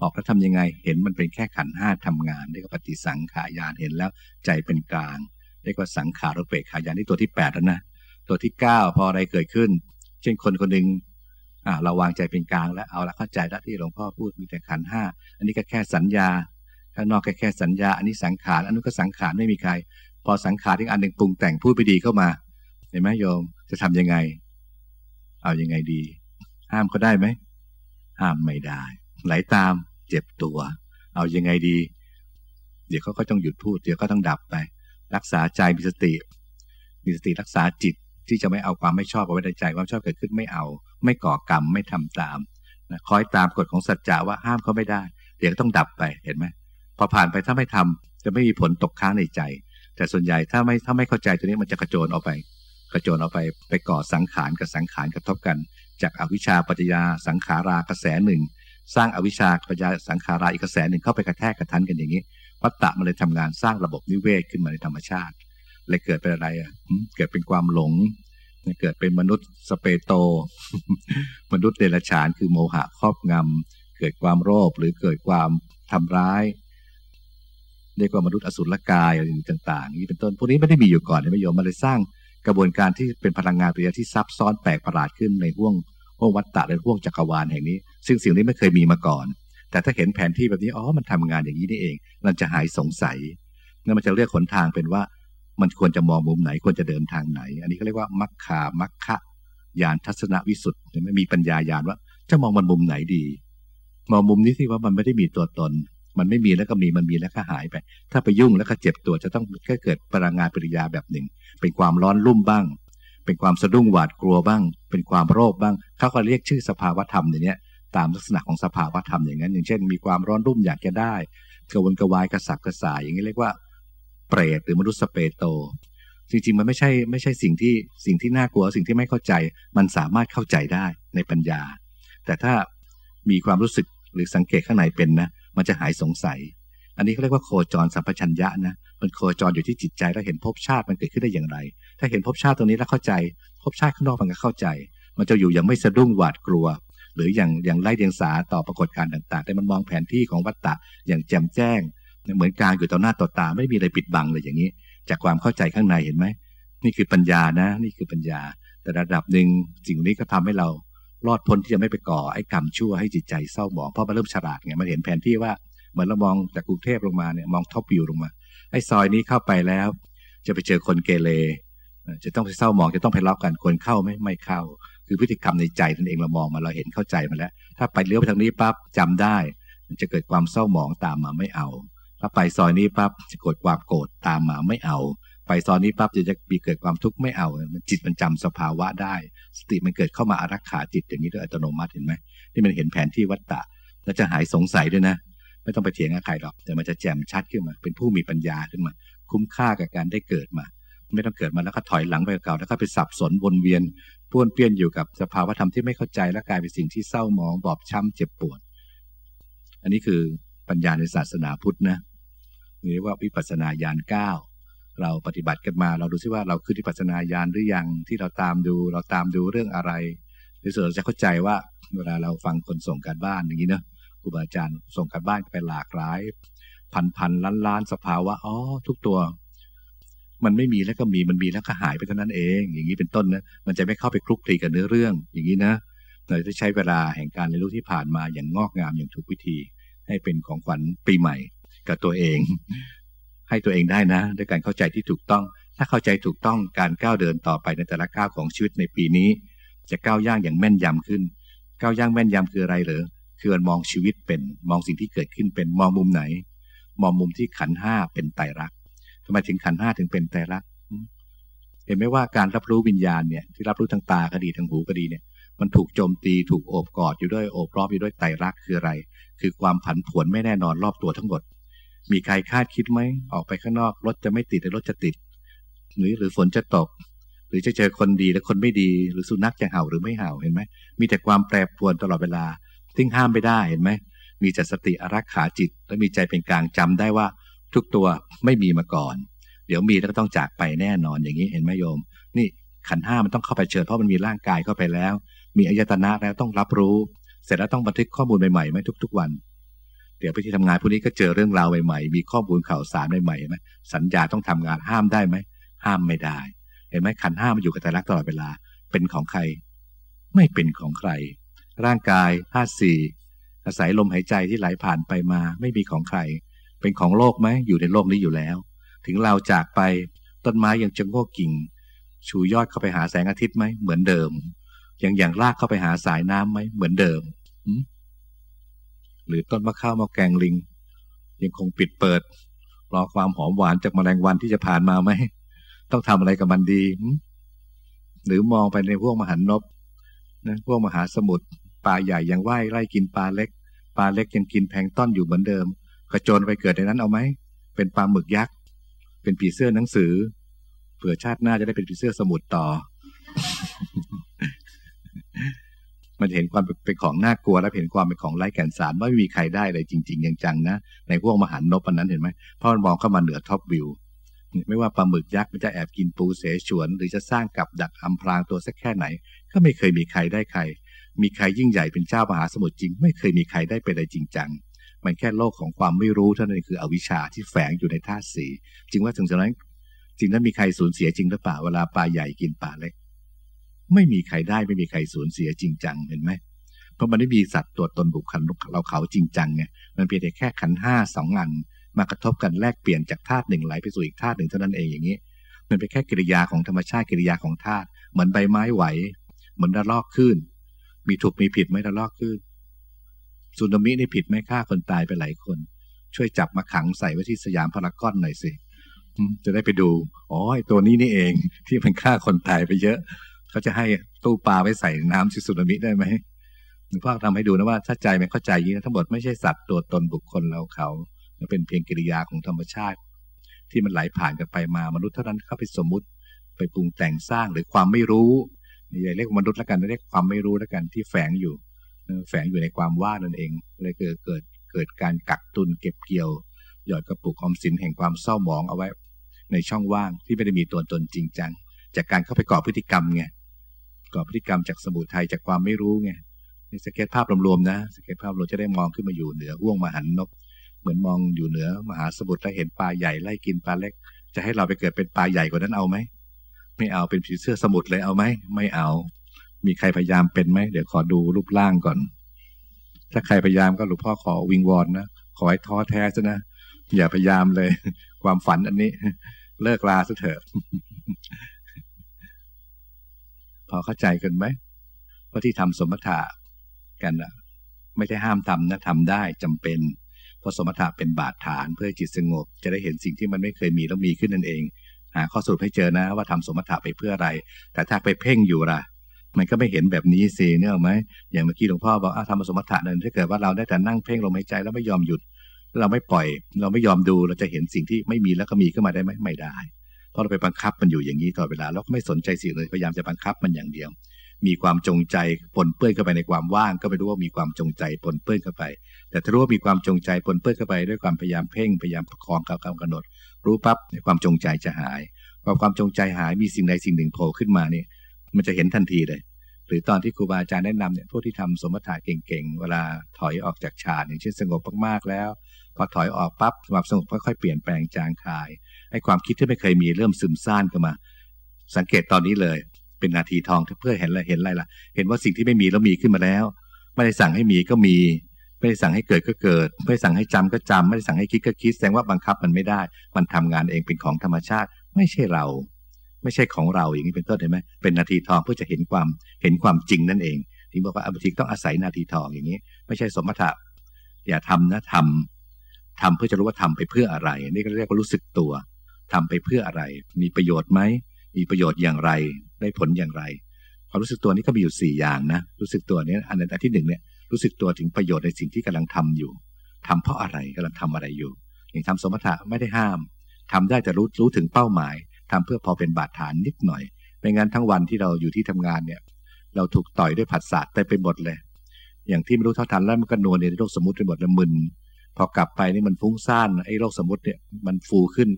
ออกแล้วทำยังไง เห็นมันเป็นแค่ขันห้าทำงานเรียกว่าปฏิสังขายานเห็นแล้วใจเป็นกลางเรียกว่าสังขารเปกขายานที่ตัวที่แปดแล้วนะตัวที่เก้าพออะไรเกิดขึ้น เช่นคนคนหนึ่งอ่าเราวางใจเป็นกลางแล้วเอาละเข้าใจแล้วที่หลวงพ่อพูดมีแต่ขันห้าอันนี้ก็แค่สัญญาข้างนอกแค่แค่สัญญา อันนี้สังขารอันนู้นก็สังขารไม่มีใคร พอสังขารที่อันหนึ่งปรุงแต่งพูดไปดีเข้ามา เห็นไหมโยมจะทํำยังไง เอายังไงดี ห้ามเขาได้ไหมห้ามไม่ได้ ไหลาตามเจ็บตัว เอายังไงดี เดี๋ยวเขาก็ต้องหยุดพูดเดี๋ยวก็ต้องดับไป รักษาใจมีสติ มีสติรักษาจิตที่จะไม่เอาความไม่ชอบเอาไว้ในใจความชอบเกิดขึ้นไม่เอา ไม่ก่อกรรมไม่ทำตามนะคอยตามกฎของสัจจะว่าห้ามเขาไม่ได้ เดี๋ยวต้องดับไปเห็นไหมพอผ่านไปถ้าไม่ทำจะไม่มีผลตกค้างในใจ แต่ส่วนใหญ่ถ้าไม่ถ้าไม่เข้าใจตัวนี้มันจะกระโจนออกไป กระโจนออกไปไปก่อสังขารกับสังขารกระทบกัน จากอวิชชาปัจจยาสังขารากระแสหนึ่งสร้างอวิชชาปัจจยาสังขาราอีกกระแสหนึ่งเข้าไปกระแทกกระทันกันอย่างนี้วัตตะมันเลยทำงานสร้างระบบนิเวศขึ้นมาในธรรมชาติเลยเกิดเป็นอะไรอะเกิดเป็นความหลงเกิดเป็นมนุษย์สเปโต มนุษย์เดรัจฉานคือโมหะครอบงำเกิดความโลภหรือเกิดความทำร้าย เรียกว่ามนุษย์อสุรกายอะไรต่างๆนี้เป็นต้นพวกนี้ไม่ได้มีอยู่ก่อนในมโยมมันเลยสร้างกระบวนการที่เป็นพลังงานปริยที่ซับซ้อนแปลกประหลาดขึ้นในห่วงห่วงวัฏฏะในห่วงจักรวาลแห่งนี้ ซึ่งสิ่งนี้ไม่เคยมีมาก่อน แต่ถ้าเห็นแผนที่แบบนี้อ๋อมันทำงานอย่างนี้นี่เองเราจะหายสงสัยนั่นมันจะเลือกขนทางเป็นว่ามันควรจะมองมุมไหนควรจะเดินทางไหน อันนี้ก็เรียกว่ามัคคามัคคะยานทัศนวิสุทธิ์ไม่มีปัญญายานว่า จะมองมันมุมไหนดี มองมุมนี้ที่ว่ามันไม่ได้มีตัวตน มันไม่มีแล้วก็มีมันมีแล้วก็หายไป ถ้าไปยุ่งแล้วก็เจ็บตัวจะต้องก็เกิดพลังงานปริยาแบบหนึ่ง เป็นความร้อนรุ่มบ้าง เป็นความสะดุ้งหวาดกลัวบ้าง เป็นความโรคบ้าง เขาก็เรียกชื่อสภาวธรรมอย่างนี้ตามลักษณะของสภาวธรรมอย่างนั้น อย่างเช่น มีความร้อนรุ่มอยากจะได้กระวนกระวายกระสับกระส่ายอย่างนี้เรียกว่าเปรตหรือมนุษย์สเปโต จริงๆ มันไม่ใช่ไม่ใช่สิ่งที่สิ่งที่น่ากลัวสิ่งที่ไม่เข้าใจ มันสามารถเข้าใจได้ในปัญญา แต่ถ้ามีความรู้สึกหรือสังเกตข้างในเป็นนะ มันจะหายสงสัย อันนี้เขาเรียกว่าโคจรสัมปชัญญะนะมันโคจรอยู่ที่จิตใจแล้วเห็นภพชาติมันเกิดขึ้นได้อย่างไร ถ้าเห็นภพชาติตรงนี้แล้วเข้าใจภพชาติข้างนอกมันก็เข้าใจ มันจะอยู่อย่างไม่สะดุ้งหวาดกลัว หรืออย่างอย่างไร้เดียงสาต่อปรากฏการณ์ต่างๆ แต่มันมองแผนที่ของวัตตะอย่างแจ่มแจ้ง เหมือนกลางอยู่ต่อหน้าต่อตาไม่มีอะไรปิดบังเลยอย่างนี้ จากความเข้าใจข้างในเห็นไหมนี่คือปัญญานะ นี่คือปัญญา แต่ระดับหนึ่งสิ่งนี้ก็ทำให้เรา รอดพ้นที่จะไม่ไปก่อไอ้กรรมชั่วให้จิตใจเศร้าหมองเพราะมันเริ่มฉลาดไงมันเห็นแผนที่ว่าเหมือนเรามองจากกรุงเทพลงมาเนี่ยมองท็อปวิวลงมา ไอ้ซอยนี้เข้าไปแล้ว จะไปเจอคนเกเรจะต้องไปเศร้าหมองจะต้องไปล็อกกันคนเข้าไม่ไม่เข้า คือพฤติกรรมในใจนั่นเองเรามองมาเราเห็นเข้าใจมาแล้ว ถ้าไปเลี้ยวไปทางนี้ปั๊บจำได้จะเกิดความเศร้าหมองตามมาไม่เอา ถ้าไปซอยนี้ปั๊บจะเกิดความโกรธตามมาไม่เอา ไปซอยนี้ปั๊บจะจะมีเกิดความทุกข์ไม่เอาจิตมันจำสภาวะได้ สติมันเกิดเข้ามาอารักขาจิตอย่างนี้โดยอัตโนมัติเห็นไหมที่มันเห็นแผนที่วัตตะแล้วจะหายสงสัยด้วยนะ ไม่ต้องไปเถียงกับใครหรอก แต่มันจะแจ่มชัดขึ้นมา เป็นผู้มีปัญญาขึ้นมา คุ้มค่ากับการได้เกิดมา ไม่ต้องเกิดมาแล้วก็ถอยหลังไปเก่าแล้วก็ไปสับสนวนเวียนป้วนเปี้ยนอยู่กับสภาวะธรรมที่ไม่เข้าใจและกลายเป็นสิ่งที่เศร้าหมองบอบช้ำเจ็บปวด อันนี้คือปัญญาในศาสนาพุทธนะเรียกว่าวิปัสสนาญาณเก้า เราปฏิบัติกันมา เราดูซิว่าเราคือวิปัสสนาญาณหรือยังที่เราตามดู เราตามดูเรื่องอะไรในส่วนเราจะเข้าใจว่าเวลาเราฟังคนส่งการบ้านอย่างนี้เนะครูบาอาจารย์ส่งการบ้านไปหลากหลาย พันพันล้านล้านสภาวะอ๋อทุกตัว มันไม่มีแล้วก็มีมันมีแล้วก็หายไปเท่านั้นเอง อย่างนี้เป็นต้นนะมันจะไม่เข้าไปคลุกคลีกับเนื้อเรื่อง อย่างนี้นะเราจะใช้เวลาแห่งการเรียนรู้ที่ผ่านมาอย่างงอกงามอย่างถูกวิธี ให้เป็นของขวัญปีใหม่กับตัวเอง ให้ตัวเองได้นะ ด้วยการเข้าใจที่ถูกต้อง ถ้าเข้าใจถูกต้องการก้าวเดินต่อไปในแต่ละก้าวของชีวิตในปีนี้ จะก้าวย่างอย่างแม่นยำขึ้น ก้าวย่างแม่นยำคืออะไรเหรอคือมองชีวิตเป็นมองสิ่งที่เกิดขึ้นเป็นมองมุมไหน มองมุมที่ขันห้าเป็นไตรลักษณ์ทำไมถึงขันห้าถึงเป็นไตรลักษณ์เห็นไหมว่าการรับรู้วิญญาณเนี่ยที่รับรู้ทางตาก็ดีทางหูก็ดีเนี่ย มันถูกโจมตีถูกโอบกอดอยู่ด้วยโอบล้อมอยู่ด้วยไตรลักษณ์คืออะไร คือความผันผวนไม่แน่นอนรอบตัวทั้งหมด มีใครคาดคิดไหมออกไปข้างนอกรถจะไม่ติดหรือรถจะติด หรือหรือฝนจะตก หรือจะเจอคนดีและคนไม่ดี หรือสุนัขจะเห่าหรือไม่เห่าเห็นไหมมีแต่ความแปรปรวนตลอดเวลาซึ่งห้ามไม่ได้เห็นไหมมีจัตสติอารักขาจิต และมีใจเป็นกลางจำได้ว่าทุกตัวไม่มีมาก่อน เดี๋ยวมีแล้วก็ต้องจากไปแน่นอนอย่างนี้เห็นไหมโยม นี่ขันห้ามันต้องเข้าไปเชิญเพราะมันมีร่างกายเข้าไปแล้ว มีอายตนะแล้วต้องรับรู้ เสร็จแล้วต้องบันทึกข้อมูลใหม่ๆไหมทุก ๆ วัน เดี๋ยวไปที่ทำงานพวกนี้ก็เจอเรื่องราวใหม่ๆ มีข้อมูลข่าวสารใหม่ๆไหมสัญญาต้องทำงานห้ามได้ไหม ห้ามไม่ได้ เห็นไหมขันห้ามันอยู่กับแต่ละตลอดเวลา เป็นของใคร ไม่เป็นของใคร ร่างกายธาตุสี่อาศัยลมหายใจที่ไหลผ่านไปมา ไม่มีของใคร เป็นของโลกไหมอยู่ในโลกนี้อยู่แล้ว ถึงเราจากไปต้นไม้ยังจะงอกกิ่ง ชูยอดเข้าไปหาแสงอาทิตย์ไหมเหมือนเดิม ยังอย่างรากเข้าไปหาสายน้ำไหมเหมือนเดิม หรือต้นมะข้าวมะแกงลิง ยังคงปิดเปิด รอความหอมหวานจากแมลงวันที่จะผ่านมาไหมต้องทำอะไรกับมันดี หรือมองไปในพวกมหันนบนะพวกมหาสมุทรปลาใหญ่ยังว่ายไล่กินปลาเล็ก ปลาเล็กยังกินแพงต้อนอยู่เหมือนเดิม กระโจนไปเกิดในนั้นเอาไหม เป็นปลาหมึกยักษ์ เป็นผีเสื้อหนังสือ เผื่อชาติหน้าจะได้เป็นผีเสื้อสมุดต่อ มันเห็นความเป็นของน่ากลัวและเห็นความเป็นของไร้แก่นสารว่าไม่มีใครได้เลยจริงๆอย่างจังนะในพวกมหานนนั้นเห็นไหมเพราะมันมองเข้ามาเหนือท็อปวิวไม่ว่าปลาหมึกยักษ์มันจะแอบกินปูเสฉวน หรือจะสร้างกับดักอำพรางตัวสักแค่ไหน ก็ไม่เคยมีใครได้ใคร มีใครยิ่งใหญ่เป็นเจ้ามหาสมุทรจริง ไม่เคยมีใครได้เป็นอะไรจริงจังมันแค่โลกของความไม่รู้เท่านั้นคืออวิชชาที่แฝงอยู่ในธาตุสีจริงว่าถึงจุดนั้นจริงแล้วมีใครสูญเสียจริงหรือเปล่าเวลาปลาใหญ่กินปลาเล็ก ไม่มีใครได้ไม่มีใครสูญเสียจริงจังเห็นไหมเพราะมันไม่มีสัตว์ตัวตนบุคคลเราเขาจริงจังไงมันเพียงแต่แค่ขันห้าสองอันมากระทบกันแลกเปลี่ยนจากธาตุหนึ่งไหลไปสู่อีกธาตุหนึ่งเท่านั้นเองอย่างนี้ มันเป็นแค่กิริยาของธรรมชาติกิริยาของธาตุเหมือนใบไม้ไหว เหมือนระลอกขึ้น มีถูกมีผิดไหมระลอกขึ้นสุนามินี่ผิดไหมฆ่าคนตายไปหลายคน ช่วยจับมาขังใส่ไว้ที่สยามพารากอนหน่อยสิจะได้ไปดู อ๋อไอตัวนี้นี่เอง ที่มันฆ่าคนตายไปเยอะ เขาจะให้ตู้ปลาไว้ใส่น้ำสุนามิได้ไหมหลวงพ่อทำให้ดูนะว่าถ้าใจมันเข้าใจยี้ทั้งหมดไม่ใช่สัตว์ตัวตนบุคคลเราเขามันเป็นเพียงกิริยาของธรรมชาติ ที่มันไหลผ่านกันไปมามนุษย์เท่านั้นเข้าไปสมมุติ ไปปรุงแต่งสร้างหรือความไม่รู้อย่าเรียกมนุษย์ล้วกันเรียกความไม่รู้ล้วกันที่แฝงอยู่แฝงอยู่ในความว่านั่นเองเลยเกิดเกิดเกิดการกักตุนเก็บเกี่ยว หยอดกระปุกออมสินแห่งความเศร้าหมองเอาไว้ ในช่องว่างที่ไม่ได้มีตัวตนจริงจังจากการเข้าไปก่อพฤติกรรมไง ก่อพฤติกรรมจากสมุทัยจากความไม่รู้ไงในสเก็ตภาพรวมๆนะสเก็ตภาพเราจะได้มองขึ้นมาอยู่เหนืออ้วงมหันนก เหมือนมองอยู่เหนือมหาสมุทรแล้วเห็นปลาใหญ่ไล่กินปลาเล็ก จะให้เราไปเกิดเป็นปลาใหญ่กว่านั้นเอาไหมไม่เอาเป็นผีเสื้อสมุทรเลยเอาไหมไม่เอา มีใครพยายามเป็นไหมเดี๋ยวขอดูรูปร่างก่อน ถ้าใครพยายามก็หลวงพ่อขอวิงวอนนะขอให้ท้อแท้ซะนะอย่าพยายามเลย ความฝันอันนี้ เลิกลาซะเถอะ พอเข้าใจกันไหมว่าที่ทำสมถะกันอะไม่ได้ห้ามทำนะทำได้จำเป็น เพราะสมถะเป็นบาดฐานเพื่อจิตสงบ จะได้เห็นสิ่งที่มันไม่เคยมีแล้วมีขึ้นนั่นเอง หาข้อสรุปให้เจอนะว่าทำสมถะไปเพื่ออะไร แต่ถ้าไปเพ่งอยู่ล่ะ มันก็ไม่เห็นแบบนี้สิเนี่ยหรอไหมอย่างเมื่อกี้หลวงพ่อบอกอาทำสมถะนั่นถ้าเกิดว่าเราได้แต่นั่งเพ่งลมหายใจแล้วไม่ยอมหยุด เราไม่ปล่อย เราไม่ยอมดูเราจะเห็นสิ่งที่ไม่มีแล้วก็มีขึ้นมาได้ไหมไม่ได้ เพราะเราไปบังคับมันอยู่อย่างนี้ตลอดเวลาแล้วก็ไม่สนใจสิ่งเลยพยายามจะบังคับมันอย่างเดียว มีความจงใจปนเปื้อนเข้าไปในความว่าง ก็ไม่รู้ว่ามีความจงใจปนเปื้อนเข้าไป แต่ถ้ารู้ว่ามีความจงใจปนเปื้อนเข้าไป ด้วยความพยายามเพ่งพยายามประคองกับกำหนด รู้ปั๊บความจงใจจะหายพอความจงใจหายมีสิ่งใดสิ่งหนึ่งโผล่ขึ้นมาเนี่ยมันจะเห็นทันทีเลย หรือตอนที่ครูบาอาจารย์แนะนำเนี่ยพวกที่ทำสมถะเก่งๆ เวลาถอยออกจากฌานอย่างเช่นสงบมากๆแล้ว พอถอยออกปั๊บความสงบค่อยๆเปลี่ยนแปลงจางคายไอ้ความคิดที่ไม่เคยมีเริ่มซึมซ่านเข้ามา สังเกตตอนนี้เลย เป็นนาทีทองเพื่อเห็นอะไรเห็นอะไรล่ะ เห็นว่าสิ่งที่ไม่มีแล้วมีขึ้นมาแล้ว ไม่ได้สั่งให้มีก็มี ไม่ได้สั่งให้เกิดก็เกิด ไม่ได้สั่งให้จำก็จำไม่ได้สั่งให้คิดก็คิดแสดงว่าบังคับมันไม่ได้ มันทำงานเองเป็นของธรรมชาติ ไม่ใช่เรา ไม่ใช่ของเราอย่างนี้เป็นต้นเห็นไหมเป็นนาทีทองเพื่อจะเห็นความเห็นความจริงนั่นเองถึงบอกว่าบางทีต้องอาศัยนาทีทองอย่างนี้ ไม่ใช่สมถะอย่าทำนะทำ ทำเพื่อจะรู้ว่าทำไปเพื่ออะไร นี่ก็เรียกว่ารู้สึกตัวทำไปเพื่ออะไร มีประโยชน์ไหมมีประโยชน์อย่างไร ได้ผลอย่างไรความรู้สึกตัวนี้ก็มีอยู่สี่อย่างนะ รู้สึกตัวนี้อันดับที่หนึ่งเนี่ยรู้สึกตัวถึงประโยชน์ในสิ่งที่กำลังทำอยู่ทำเพราะอะไรกำลังทำอะไรอยู่อย่างทำสมถะไม่ได้ห้ามทำได้แต่รู้รู้ถึงเป้าหมายทำเพื่อพอเป็นบาดฐานนิดหน่อยไม่งั้นทั้งวันที่เราอยู่ที่ทำงานเนี่ย เราถูกต่อยด้วยผัสสะได้ไปหมดเลย อย่างที่ไม่รู้เท่าทันแล้วมันก็นวลในโลกสมมติไปหมดแล้วมึน พอกลับไปนี่มันฟุ้งซ่านไอ้โลกสมมติเนี่ยมันฟูขึ้น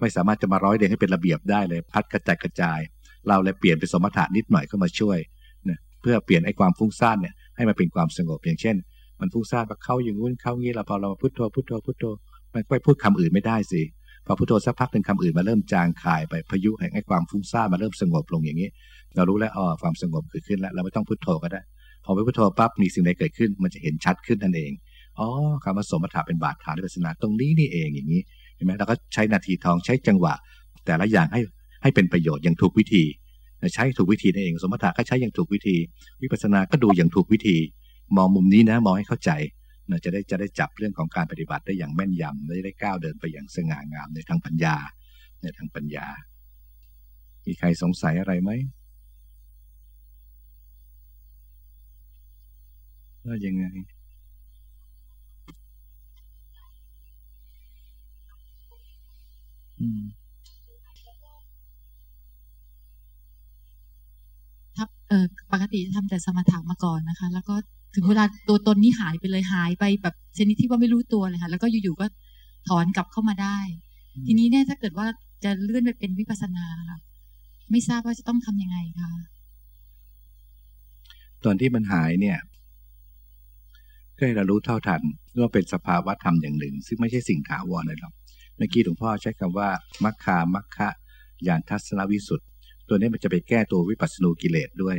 ไม่สามารถจะมาร้อยเดงให้เป็นระเบียบได้เลย พัดกระจายกระจาย เราเลยเปลี่ยนเป็นสมถะนิดหน่อยเข้ามาช่วยนะเพื่อเปลี่ยนไอ้ความฟุ้งซ่านเนี่ยให้มันเป็นความสงบอย่างเช่น มันฟุ้งซ่านมาเข้าอย่างงู้นเข้างี้เราพอเรามาพุทโธพุทโธพุทโธมันไปพูดคำอื่นไม่ได้สิพอพุทโธสักพักหนึ่งคำอื่นมาเริ่มจางคายไปพายุแห่งไอ้ความฟุ้งซ่านมาเริ่มสงบลงอย่างนี้ เรารู้แล้วอ๋อความสงบเกิดขึ้นแล้ว เราไม่ต้องพุทโธก็ได้ พอไปพุทโธปั๊บมีสิ่งใดเกิดขึ้น มันจะเห็นชัดขึ้นนั่นเอง อ๋อคำว่าสมถะเป็นบาดฐานวิปัสนาตรงนี้นี่เองอย่างนี้เห็นไหมเราก็ใช้นาทีทองใช้จังหวะ แต่ละอย่างให้ให้เป็นประโยชน์อย่างถูกวิธีใช้ถูกวิธีนั่นเอง สมถะก็ใช้อย่างถูกวิธี วิปัสสนาก็ดูอย่างถูกวิธี มองมุมนี้นะมองให้เข้าใจนะจะได้จะได้จับเรื่องของการปฏิบัติได้อย่างแม่นยำและจะได้ก้าวเดินไปอย่างสง่างามในทางปัญญา ในทางปัญญา มีใครสงสัยอะไรไหมว่ายังไง อืมทับเออปกติทำแต่สมถะมาก่อนนะคะ แล้วก็ถึงเวลาตัวตนนี้หายไปเลยหายไปแบบชนิดที่ว่าไม่รู้ตัวเลยค่ะ แล้วก็อยู่ๆก็ถอนกลับเข้ามาได้ ทีนี้เนี่ยถ้าเกิดว่าจะเลื่อนไปเป็นวิปัสสนาค่ะ ไม่ทราบว่าจะต้องทํำยังไงคะตอนที่มันหายเนี่ยก็ให้เรารู้เท่าทันว่าเป็นสภาวะธรรมอย่างหนึ่ง ซึ่งไม่ใช่สิ่งถาวรเลยหรอกเมื่อกี้หลวงพ่อใช้คำว่ามัคคามัคคะยานทัศนวิสุทธ์ตัวนี้มันจะไปแก้ตัววิปัสสนูกิเลสด้วย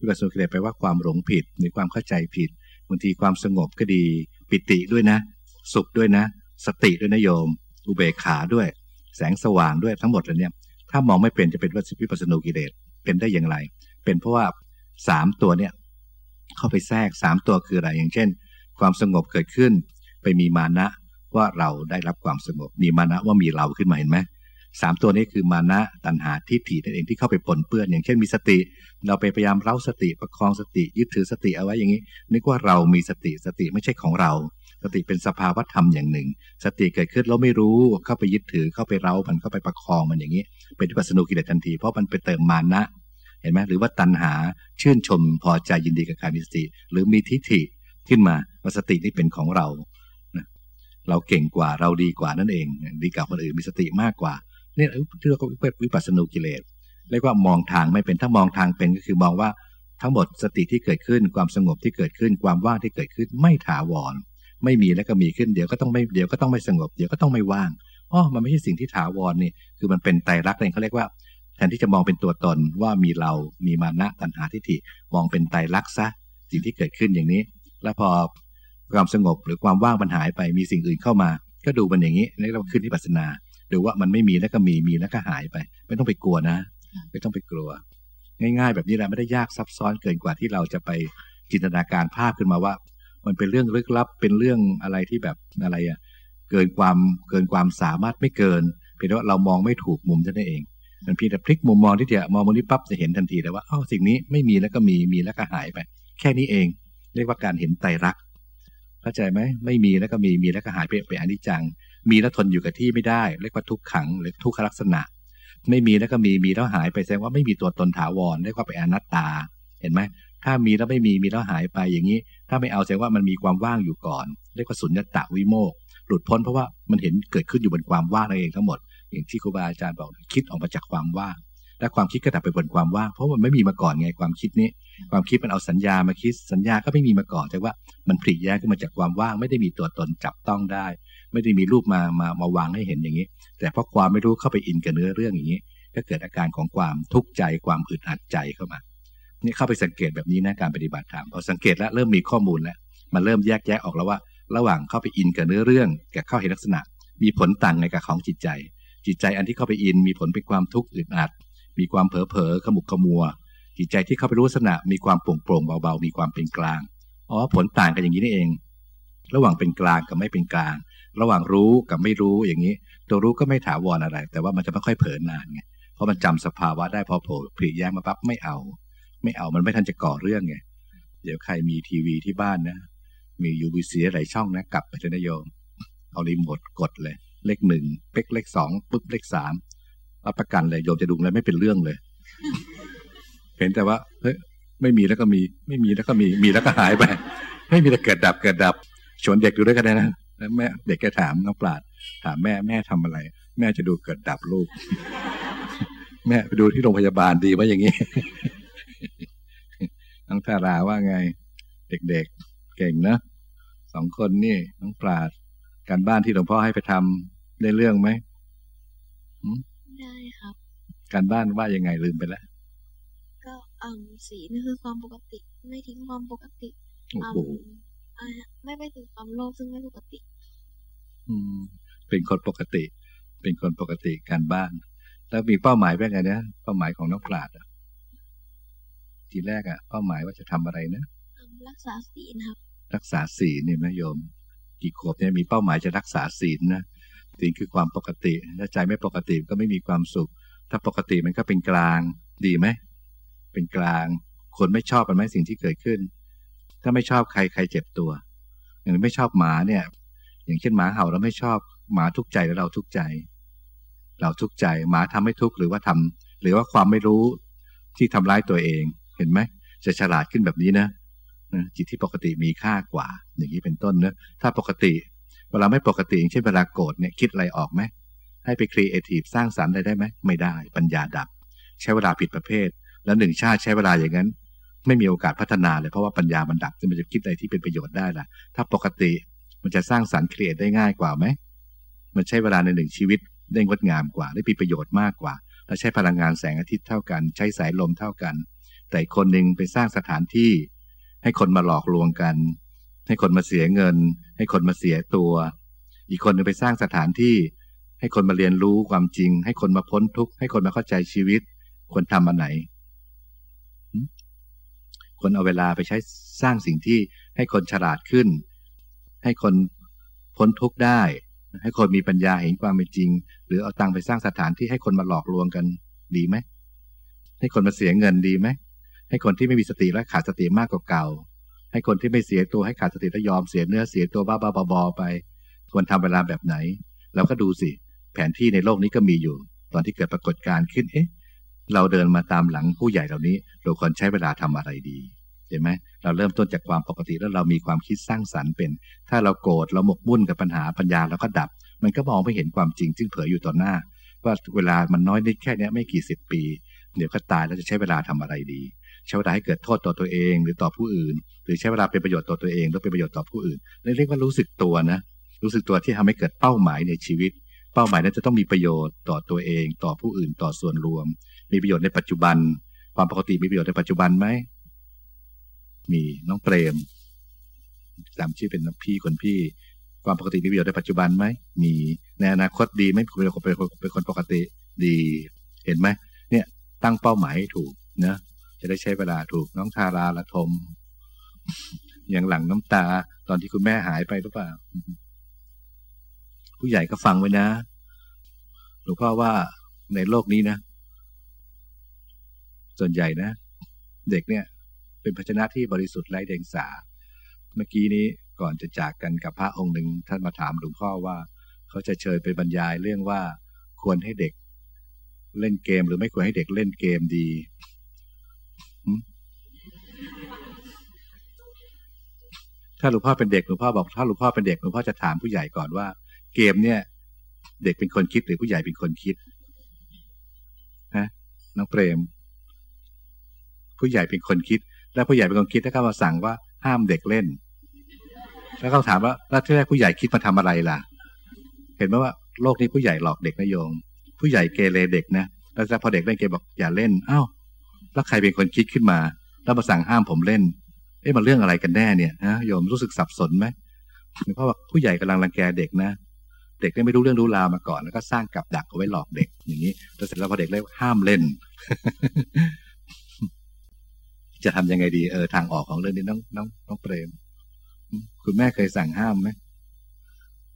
วิปัสสนูกิเลสแปลว่าความหลงผิดหรือความเข้าใจผิดบางทีความสงบก็ดีปิติด้วยนะ สุขด้วยนะ สติด้วยนะโยม อุเบกขาด้วย แสงสว่างด้วยทั้งหมดเลยเนี่ยถ้ามองไม่เป็นจะเป็นวิปัสสนูกิเลสเป็นได้อย่างไร เป็นเพราะว่าสามตัวเนี่ยเข้าไปแทรกสามตัวคืออะไรอย่างเช่น ความสงบเกิดขึ้น ไปมีมานะ ว่าเราได้รับความสงบ มีมานะว่ามีเราขึ้นมาเห็นไหมสามตัวนี้คือมานะตัณหาทิฏฐินั่นเองที่เข้าไปปนเปื้อน อย่างเช่นมีสติ เราไปพยายามเล่าสติประคองสติยึดถือสติเอาไว้อย่างนี้ นึกว่าเรามีสติสติไม่ใช่ของเรา สติเป็นสภาวะธรรมอย่างหนึ่ง สติเกิดขึ้นเราไม่รู้เข้าไปยึดถือเข้าไปเล่ามันเข้าไปประคองมันอย่างนี้ เป็นวิปัสสนุกิเลสทันทีเพราะมันไปเติมมานะ เห็นไหมหรือว่าตัณหาชื่นชมพอใจยินดีกับการมีสติ หรือมีทิฏฐิขึ้นมาว่าสตินี่เป็นของเรา เราเก่งกว่าเราดีกว่านั่นเอง ดีกว่าคนอื่นมีสติมากกว่าเนี่ยที่เราก็วิปัสสนุกิเลสเรียกว่ามองทางไม่เป็นถ้ามองทางเป็นก็คือมองว่าทั้งหมดสติที่เกิดขึ้นความสงบที่เกิดขึ้นความว่างที่เกิดขึ้นไม่ถาวร ไม่มีแล้วก็มีขึ้นเดี๋ยวก็ต้องไม่เดี๋ยวก็ต้องไม่สงบเดี๋ยวก็ต้องไม่ว่างอ๋อมันไม่ใช่สิ่งที่ถาวรนี่คือมันเป็นไตรลักษณ์เองเขาเรียกว่าแทนที่จะมองเป็นตัวตนว่ามีเรามีมานะตัณหาทิฏฐิมองเป็นไตรลักษณ์ซะสิ่งที่เกิดขึ้นอย่างนี้ แล้วพอ ความสงบหรือความว่างมันหายไปมีสิ่งอื่นเข้ามา ก็ดูมันอย่างนี้นี่เราขึ้นที่ปัสนาดูว่ามันไม่มีแล้วก็มีมีแล้วก็หายไป ไม่ต้องไปกลัวนะ ไม่ต้องไปกลัว ง่าย ๆ แบบนี้แหละไม่ได้ยากซับซ้อนเกินกว่าที่เราจะไปจินตนาการภาพขึ้นมาว่า มันเป็นเรื่องลึกลับเป็นเรื่องอะไรที่แบบอะไรอะเกินความเกินความสามารถไม่เกินเพียงว่าเรามองไม่ถูกมุมเท่านั้นเองมันเพียงแต่พลิกมุมมองที่จะมองมุมนี้ปั๊บจะเห็นทันทีเลยว่าอ้าวสิ่งนี้ไม่มีแล้วก็มีมีแล้วก็หายไป แค่นี้เอง เรียกว่าการเห็นไตรลักษณ์ เข้าใจไหมไม่มีแล้วก็มีมีแล้วก็หายไปเป็นอนิจจัง มีแล้วทนอยู่กับที่ไม่ได้เรียกว่าทุกขังหรือทุกขลักษณะ ไม่มีแล้วก็มีมีแล้วหายไปแสดงว่าไม่มีตัวตนถาวรเรียกว่าเป็นอนัตตา เห็นไหมถ้ามีแล้วไม่มีมีแล้วหายไปอย่างนี้ ถ้าไม่เอาแสดงว่ามันมีความว่างอยู่ก่อน เรียกว่าสุญญตาวิโมกหลุดพ้นเพราะว่ามันเห็นเกิดขึ้นอยู่บนความว่างนั่นเองทั้งหมด อย่างที่ครูบาอาจารย์บอกคิดออกมาจากความว่างและความคิดก็ดับไปบนความว่างเพราะมันไม่มีมาก่อนไงความคิดนี้ ความคิดมันเอาสัญญามาคิดสัญญาก็ไม่มีมาก่อนแต่ว่ามันผลิแยกขึ้นมาจากความว่างไม่ได้มีตัวตนจับต้องได้ ไม่ได้มีรูปมามามาวางให้เห็นอย่างนี้ แต่เพราะความไม่รู้เข้าไปอินกับเนื้อเรื่องอย่างนี้ ก็เกิดอาการของความทุกข์ใจความอึดอัดใจเข้ามานี่เข้าไปสังเกตแบบนี้นะการปฏิบัติธรรมพอสังเกตแล้วเริ่มมีข้อมูลแล้วมันเริ่มแยกแยะออกแล้วว่า ระหว่างเข้าไปอินกับเนื้อเรื่องกับเข้าเห็นลักษณะ มีผลต่างในกับของจิตใจ จิตใจอันที่เข้าไปอินมีผลเป็นความทุกข์อึดอัด มีความเผลอเผลอขมุกขมัว จิตใจที่เข้าไปรู้ลักษณะมีความโปร่งโปร่งเบาๆ มีความเป็นกลางอ๋อผลต่างกันอย่างนี้นี่เอง ระหว่างเป็นกลางกับไม่เป็นกลาง ระหว่างรู้กับไม่รู้อย่างนี้ ตัวรู้ก็ไม่ถาวรอะไร แต่ว่ามันจะไม่ค่อยเผลอนานไงเพราะมันจำสภาวะได้พอโผล่ผลิแย้งมาปั๊บไม่เอา ไม่เอามันไม่ทันจะก่อเรื่องไงเดี๋ยวใครมีทีวีที่บ้านนะ มียูบีซีหลายช่องนะกลับไปเลยนะโยม เอารีโมทกดเลย เลขหนึ่งเป๊กเลขสองปุ๊บเลขสามรับประกันเลยโยมจะดูแล้วไม่เป็นเรื่องเลย เห็นแต่ว่าเฮ้ยไม่มีแล้วก็มี ไม่มีแล้วก็มี มีแล้วก็หายไปไม่มีแต่เกิดดับเกิดดับชวนเด็กดูด้วยกันได้นะแล้วแม่เด็กแกถามน้องปราดถามแม่แม่ทำอะไร แม่จะดูเกิดดับลูก แม่ไปดูที่โรงพยาบาลดีว่าอย่างนี้น้องทาราว่าไง เด็กๆเก่งนะสองคนนี่น้องปราดการบ้านที่หลวงพ่อให้ไปทำได้เรื่องไหมได้ครับ การบ้านว่ายังไงลืมไปแล้วก็ อืมสีนี่คือความปกติ ไม่ทิ้งความปกติโอ้อืโหมอ่าไม่ไปถึงความโลภซึ่งไม่ปกติ อืม เป็นคนปกติ เป็นคนปกติการบ้าน แล้วมีเป้าหมายว่าไงนะเป้าหมายของน้องปราดอะทีแรกอะเป้าหมายว่าจะทำอะไรนะอืมรักษาศีลครับ รักษาศีลเนี่ยนะโยม กี่ขวบเนี่ยมีเป้าหมายจะรักษาศีลนะศีลคือความปกติถ้าใจไม่ปกติก็ไม่มีความสุข ถ้าปกติมันก็เป็นกลางดีไหม เป็นกลาง คนไม่ชอบกันไหมสิ่งที่เกิดขึ้น ถ้าไม่ชอบใครใครเจ็บตัว อย่างไม่ชอบหมาเนี่ย อย่างเช่นหมาเห่าเราไม่ชอบหมาทุกข์ใจแล้วเราทุกข์ใจ เราทุกข์ใจหมาทำให้ทุกข์หรือว่าทหรือว่าความไม่รู้ที่ทำร้ายตัวเองเห็นไหมจะฉลาดขึ้นแบบนี้นะจิตที่ปกติมีค่ากว่า อย่างนี้เป็นต้นนะถ้าปกติเวลาไม่ปกติอย่างเช่นเวลาโกรธเนี่ยคิดอะไรออกไหมให้ไปครีเอทีฟสร้างสรรค์อะไรได้ไหมไม่ได้ ปัญญาดับ ใช้เวลาผิดประเภท แล้วหนึ่งชาติใช้เวลาอย่างนั้น ไม่มีโอกาสพัฒนาเลยเพราะว่าปัญญามันดับจะมันจะคิดอะไรที่เป็นประโยชน์ได้ล่ะ ถ้าปกติมันจะสร้างสรรค์ create ได้ง่ายกว่าไหมมันใช้เวลาในหนึ่งชีวิตได้งดงามกว่าได้มีประโยชน์มากกว่าและใช้พลังงานแสงอาทิตย์เท่ากัน ใช้สายลมเท่ากัน แต่คนหนึ่งไปสร้างสถานที่ ให้คนมาหลอกลวงกัน ให้คนมาเสียเงิน ให้คนมาเสียตัว อีกคนหนึงไปสร้างสถานที่ ให้คนมาเรียนรู้ความจริง ให้คนมาพ้นทุกข์ให้คนมาเข้าใจชีวิตควรทำอันไหน คนเอาเวลาไปใช้สร้างสิ่งที่ให้คนฉลาดขึ้น ให้คนพ้นทุกข์ได้ ให้คนมีปัญญาเห็นความเป็นจริง หรือเอาตังค์ไปสร้างสถานที่ให้คนมาหลอกลวงกันดีไหมให้คนมาเสียเงินดีไหมให้คนที่ไม่มีสติและขาดสติมากกว่าเก่า ให้คนที่ไม่เสียตัวให้ขาดสติและยอมเสียเนื้อเสียตัวบ้าบ้าบอๆไปควรทำเวลาแบบไหนเราก็ดูสิ แผนที่ในโลกนี้ก็มีอยู่ ตอนที่เกิดปรากฏการณ์ขึ้นเอ๊ะ เราเดินมาตามหลังผู้ใหญ่เหล่านี้ เราควรใช้เวลาทำอะไรดีเห็นไหมเราเริ่มต้นจากความปกติแล้วเรามีความคิดสร้างสรรค์เป็น ถ้าเราโกรธเราหมกมุ่นกับปัญหาปัญญาเราก็ดับ มันก็มองไม่เห็นความจริงซึ่งเผยอยู่ต่อหน้า ว่าเวลามันน้อยนิดแค่เนี้ยไม่กี่สิบปี เดี๋ยวก็ตายแล้วจะใช้เวลาทำอะไรดี ใช้เวลาให้เกิดโทษต่อตัวเองหรือต่อผู้อื่น หรือใช้เวลาเป็นประโยชน์ต่อตัวเองหรือเป็นประโยชน์ต่อผู้อื่นเรียกว่ารู้สึกตัวนะ รู้สึกตัวที่ทำให้เกิดเป้าหมายในชีวิต เป้าหมายนั้นจะต้องมีประโยชน์ต่อตัวเอง ต่อผู้อื่นต่อส่วนรวม มีประโยชน์ในปัจจุบัน ความปกติมีประโยชน์ในปัจจุบันไหม มีน้องเปรมจำชื่อเป็นพี่คนพี่ ความปกติมีประโยชน์ในปัจจุบันไหม มีในอนาคตดีไหมเป็นคนเป็นคนปกติดีเห็นไหมเนี่ยตั้งเป้าหมายถูกนะจะได้ใช้เวลาถูกน้องทาราละทม อย่างหลังน้ำตา ตอนที่คุณแม่หายไปหรือเปล่า ผู้ใหญ่ก็ฟังไว้นะหลวงพ่อว่าในโลกนี้นะ ส่วนใหญ่นะ เด็กเนี่ยเป็นภาชนะที่บริสุทธิ์ไร้เดียงสา เมื่อกี้นี้ก่อนจะจากกันกับพระองค์หนึ่งท่านมาถามหลวงพ่อว่า เขาจะเชิญไปบรรยายเรื่องว่าควรให้เด็ก เล่นเกมหรือไม่ควรให้เด็กเล่นเกมดี ถ้าหลวงพ่อเป็นเด็กหลวงพ่อบอกถ้าหลวงพ่อเป็นเด็กหลวงพ่อจะถามผู้ใหญ่ก่อนว่า เกมเนี่ย เด็กเป็นคนคิดหรือผู้ใหญ่เป็นคนคิดฮะน้องเปรม ผู้ใหญ่เป็นคนคิด แล้วผู้ใหญ่เป็นคนคิดแล้วก็มาสั่งว่าห้ามเด็กเล่น แล้วก็ถามว่าแล้วที่แรกผู้ใหญ่คิดมาทำอะไรล่ะ เห็นไหมว่าโลกนี้ผู้ใหญ่หลอกเด็กนะโยม ผู้ใหญ่เกเรเด็กนะแล้วพอเด็กเล่นเกมบอกอย่าเล่นอ้าวแล้วใครเป็นคนคิดขึ้นมา แล้วมาสั่งห้ามผมเล่น เอ๊ะมันเรื่องอะไรกันแน่เนี่ยฮะโยมรู้สึกสับสนไหมเพราะว่าผู้ใหญ่กำลังรังแกเด็กนะ เด็กนี่ไม่รู้เรื่องรู้ราวมาก่อน แล้วก็สร้างกับดักเอาไว้หลอกเด็กอย่างนี้แล้วเสร็จแล้วพอเด็กเล่นห้ามเล่น จะทำยังไงดีเออทางออกของเรื่องนี้น้องน้องน้องเปรม คุณแม่เคยสั่งห้ามไหม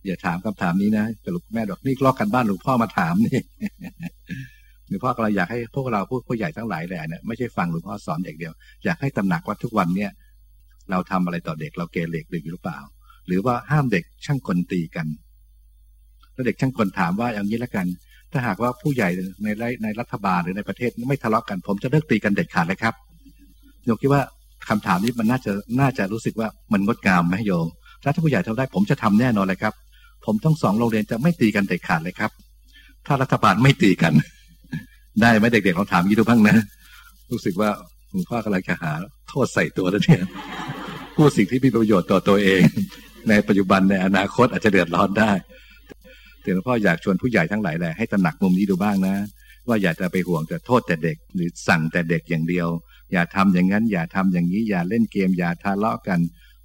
อย่าถามคำถามนี้นะแต่ลวงแม่บอกนี่ลอกกันบ้านหลวงพ่อมาถามนี่หลวงพ่อเราอยากให้พวกเราพูดผู้ใหญ่ทั้งหลายแหละเนี่ยไม่ใช่ฟังหลวงพ่อสอนเด็กเดียว อยากให้ตำหนักว่าทุกวันเนี่ย เราทำอะไรต่อเด็กเราเกเรเด็กหรือเปล่า หรือว่าห้ามเด็กช่างคนตีกันแล้วเด็กช่างคนถามว่าอย่างนี้แล้วกัน ถ้าหากว่าผู้ใหญ่ในในรัฐบาลหรือในประเทศไม่ทะเลาะกัน ผมจะเลิกตีกันเด็ดขาดเลยครับ โยมคิดว่าคำถามนี้มันน่าจะน่าจะรู้สึกว่ามันงดงามไหมโยมถ้าท่านผู้ใหญ่ทำได้ผมจะทำแน่นอนเลยครับ ผมต้องสองโรงเรียนจะไม่ตีกันเด็ดขาดเลยครับ ถ้ารัฐบาลไม่ตีกัน ได้ไหมเด็กๆลองถามยี่ดูบ้างนะ รู้สึกว่าหลวงพ่อกำลังจะหาโทษใส่ตัวแล้วเนี่ยพูดสิ่งที่มีประโยชน์ต่อตัวเอง ในปัจจุบันในอนาคตอาจจะเดือดร้อนได้แต่หลวงพ่ออยากชวนผู้ใหญ่ทั้งหลายแหละให้ตระหนักมุมนี้ดูบ้างนะ ว่าอย่าจะไปห่วงแต่โทษแต่เด็กหรือสั่งแต่เด็กอย่างเดียว อย่าทำอย่างนั้น อย่าทำอย่างนี้ อย่าเล่นเกม อย่าทะเลาะกัน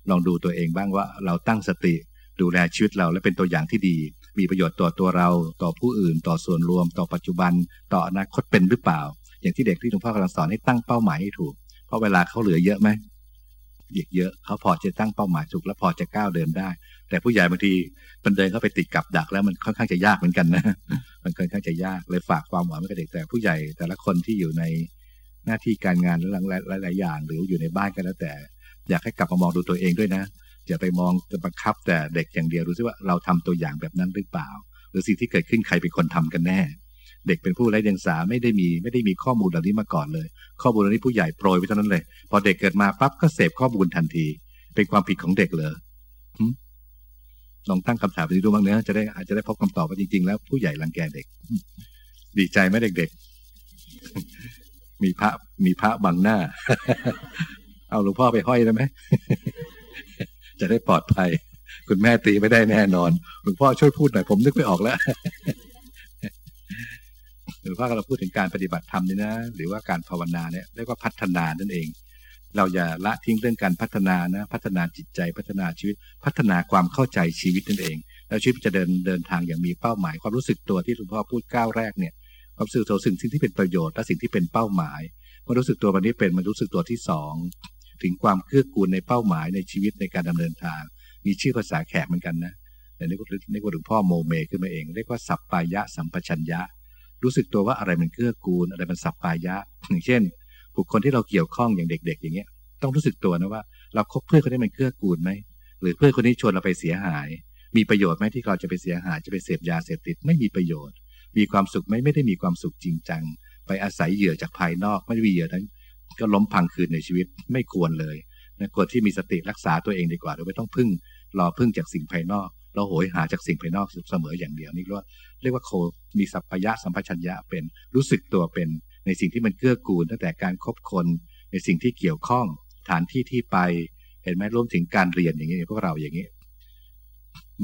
ลองดูตัวเองบ้างว่าเราตั้งสติ ดูแลชีวิตเราและเป็นตัวอย่างที่ดี มีประโยชน์ต่อตัวเรา ต่อผู้อื่น ต่อส่วนรวม ต่อปัจจุบัน ต่ออนาคตเป็นหรือเปล่า อย่างที่เด็กที่หลวงพ่อกำลังสอนให้ตั้งเป้าหมายให้ถูก เพราะเวลาเขาเหลือเยอะไหมอีกเยอะเขาพอจะตั้งเป้าหมายถูกและพอจะก้าวเดินได้ แต่ผู้ใหญ่บางทีมันเดินเข้าไปติดกับดักแล้วมันค่อนข้างจะยากเหมือนกันนะมันค่อนข้างจะยากเลยฝากความหวังไว้กับเด็กแต่ผู้ใหญ่แต่ละคนที่อยู่ใน หน้าที่การงานและหลายๆอย่าง หรืออยู่ในบ้านกันแล้วแต่ อยากให้กลับมามองดูตัวเองด้วยนะอย่าไปมองจะบังคับแต่เด็กอย่างเดียวรู้สิว่าเราทำตัวอย่างแบบนั้นหรือเปล่า หรือสิ่งที่เกิดขึ้นใครเป็นคนทำกันแน่ เด็กเป็นผู้ไร้เดียงสาไม่ได้มีไม่ได้มีข้อมูลเหล่านี้มาก่อนเลย ข้อมูลเหล่านี้ผู้ใหญ่โปรยไปเท่านั้นเลย พอเด็กเกิดมาปั๊บก็เสพข้อมูลทันที เป็นความผิดของเด็กเลยลองตั้งคำถามไปดูบ้างเนื้อจะได้อาจจะได้พบคำตอบว่าจริง ๆ แล้วผู้ใหญ่รังแกเด็ก ดีใจไหมเด็กๆ มีพระมีพระบังหน้า เอาหลวงพ่อไปห้อยได้ไหม จะได้ปลอดภัย คุณแม่ตีไม่ได้แน่นอน หลวงพ่อช่วยพูดหน่อยผมนึกไม่ออกแล้วหลวงพ่อกำลังพูดถึงการปฏิบัติธรรมนี่นะ หรือว่าการภาวนาเนี่ยเรียกว่าพัฒนานั่นเอง เราอย่าละทิ้งเรื่องการพัฒนานะ พัฒนาจิตใจพัฒนาชีวิต พัฒนาความเข้าใจชีวิตนั่นเอง แล้วชีวิตจะเดินเดินทางอย่างมีเป้าหมายความรู้สึกตัวที่หลวงพ่อพูดก้าวแรกเนี่ย ความรู้สึกตัวสิ่งที่เป็นประโยชน์และสิ่งที่เป็นเป้าหมายมันรู้สึกตัววันนี้เป็นมันรู้สึกตัวที่สองถึงความเกื้อกูลในเป้าหมายในชีวิตในการดำเนินทาง มีชื่อภาษาแขกเหมือนกันนะแต่นี่ก็เรียกว่าหลวงพ่อโมเมขึ้นมาเองเรียกว่าสัพปายะสัมปชัญญะ รู้สึกตัวว่าอะไรมันเกื้อกูล อะไรมันสัพปายะอย่างเช่น บุคคลที่เราเกี่ยวข้องอย่างเด็ก ๆ อย่างเงี้ย ต้องรู้สึกตัวนะว่าเราคบเพื่อนคนนี้มันเกื้อกูลไหมหรือเพื่อนคนนี้ชวนเราไปเสียหาย มีประโยชน์ไหมที่เราจะไปเสียหายจะไปเสพยาเสพติดไม่มีประโยชน์ มีความสุขไหมไม่ได้มีความสุขจริงจัง ไปอาศัยเหยื่อจากภายนอกไม่ได้มีเหยื่อนั้นก็ล้มพังคืนในชีวิตไม่ควรเลยนะควรที่มีสติรักษาตัวเองดีกว่าโดยไม่ต้องพึ่งรอพึ่งจากสิ่งภายนอก เราโหยหาจากสิ่งภายนอกเสมออย่างเดียวนี่เรียกว่าเรียกว่าโคมีสัพพยะสัมปชัญญะเป็นรู้สึกตัวเป็นในสิ่งที่มันเกื้อกูล ตั้งแต่การคบคน ในสิ่งที่เกี่ยวข้องฐานที่ที่ไป เห็นไหมรวมถึงการเรียนอย่างนี้พวกเราอย่างนี้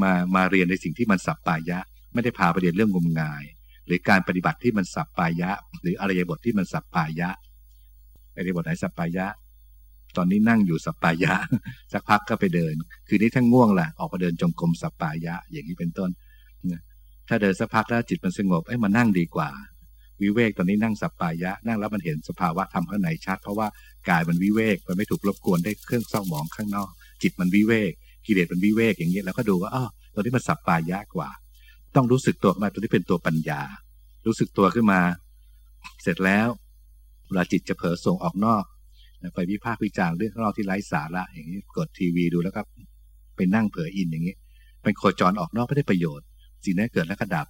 มามาเรียนในสิ่งที่มันสัพปายะ ไม่ได้พาไปเรียนเรื่องงมงาย หรือการปฏิบัติที่มันสัพปายะ หรืออริยบทที่มันสัพปายะอริยบทไหนสัพปายะ ตอนนี้นั่งอยู่สัปปายะ สักพักก็ไปเดิน คืนนี้ถ้าง่วงล่ะออกมาเดินจงกรมสัปปายะ อย่างนี้เป็นต้นถ้าเดินสักพักแล้วจิตมันสงบเอ้ยมานั่งดีกว่า วิเวกตอนนี้นั่งสัปปายะ นั่งแล้วมันเห็นสภาวะธรรมข้างในชัด เพราะว่ากายมันวิเวกมันไม่ถูกรบกวนได้เครื่องเศร้าหมองข้างนอก จิตมันวิเวกกิเลสมันวิเวกอย่างนี้แล้วก็ดูว่าอ๋อตอนนี้มันสัปปายะกว่า ต้องรู้สึกตัวมาตัวนี้เป็นตัวปัญญา รู้สึกตัวขึ้นมา เสร็จแล้วเวลาจิตจะเผลอส่งออกนอกไปวิพากษ์วิจารณ์เรื่องของเราที่ไร้สาระอย่างนี้กดทีวีดูแล้วก็ไปนั่งเผลออินอย่างนี้เป็นโคจรออกนอกไม่ได้ประโยชน์ สิ่งนี้เกิดแล้วก็ดับ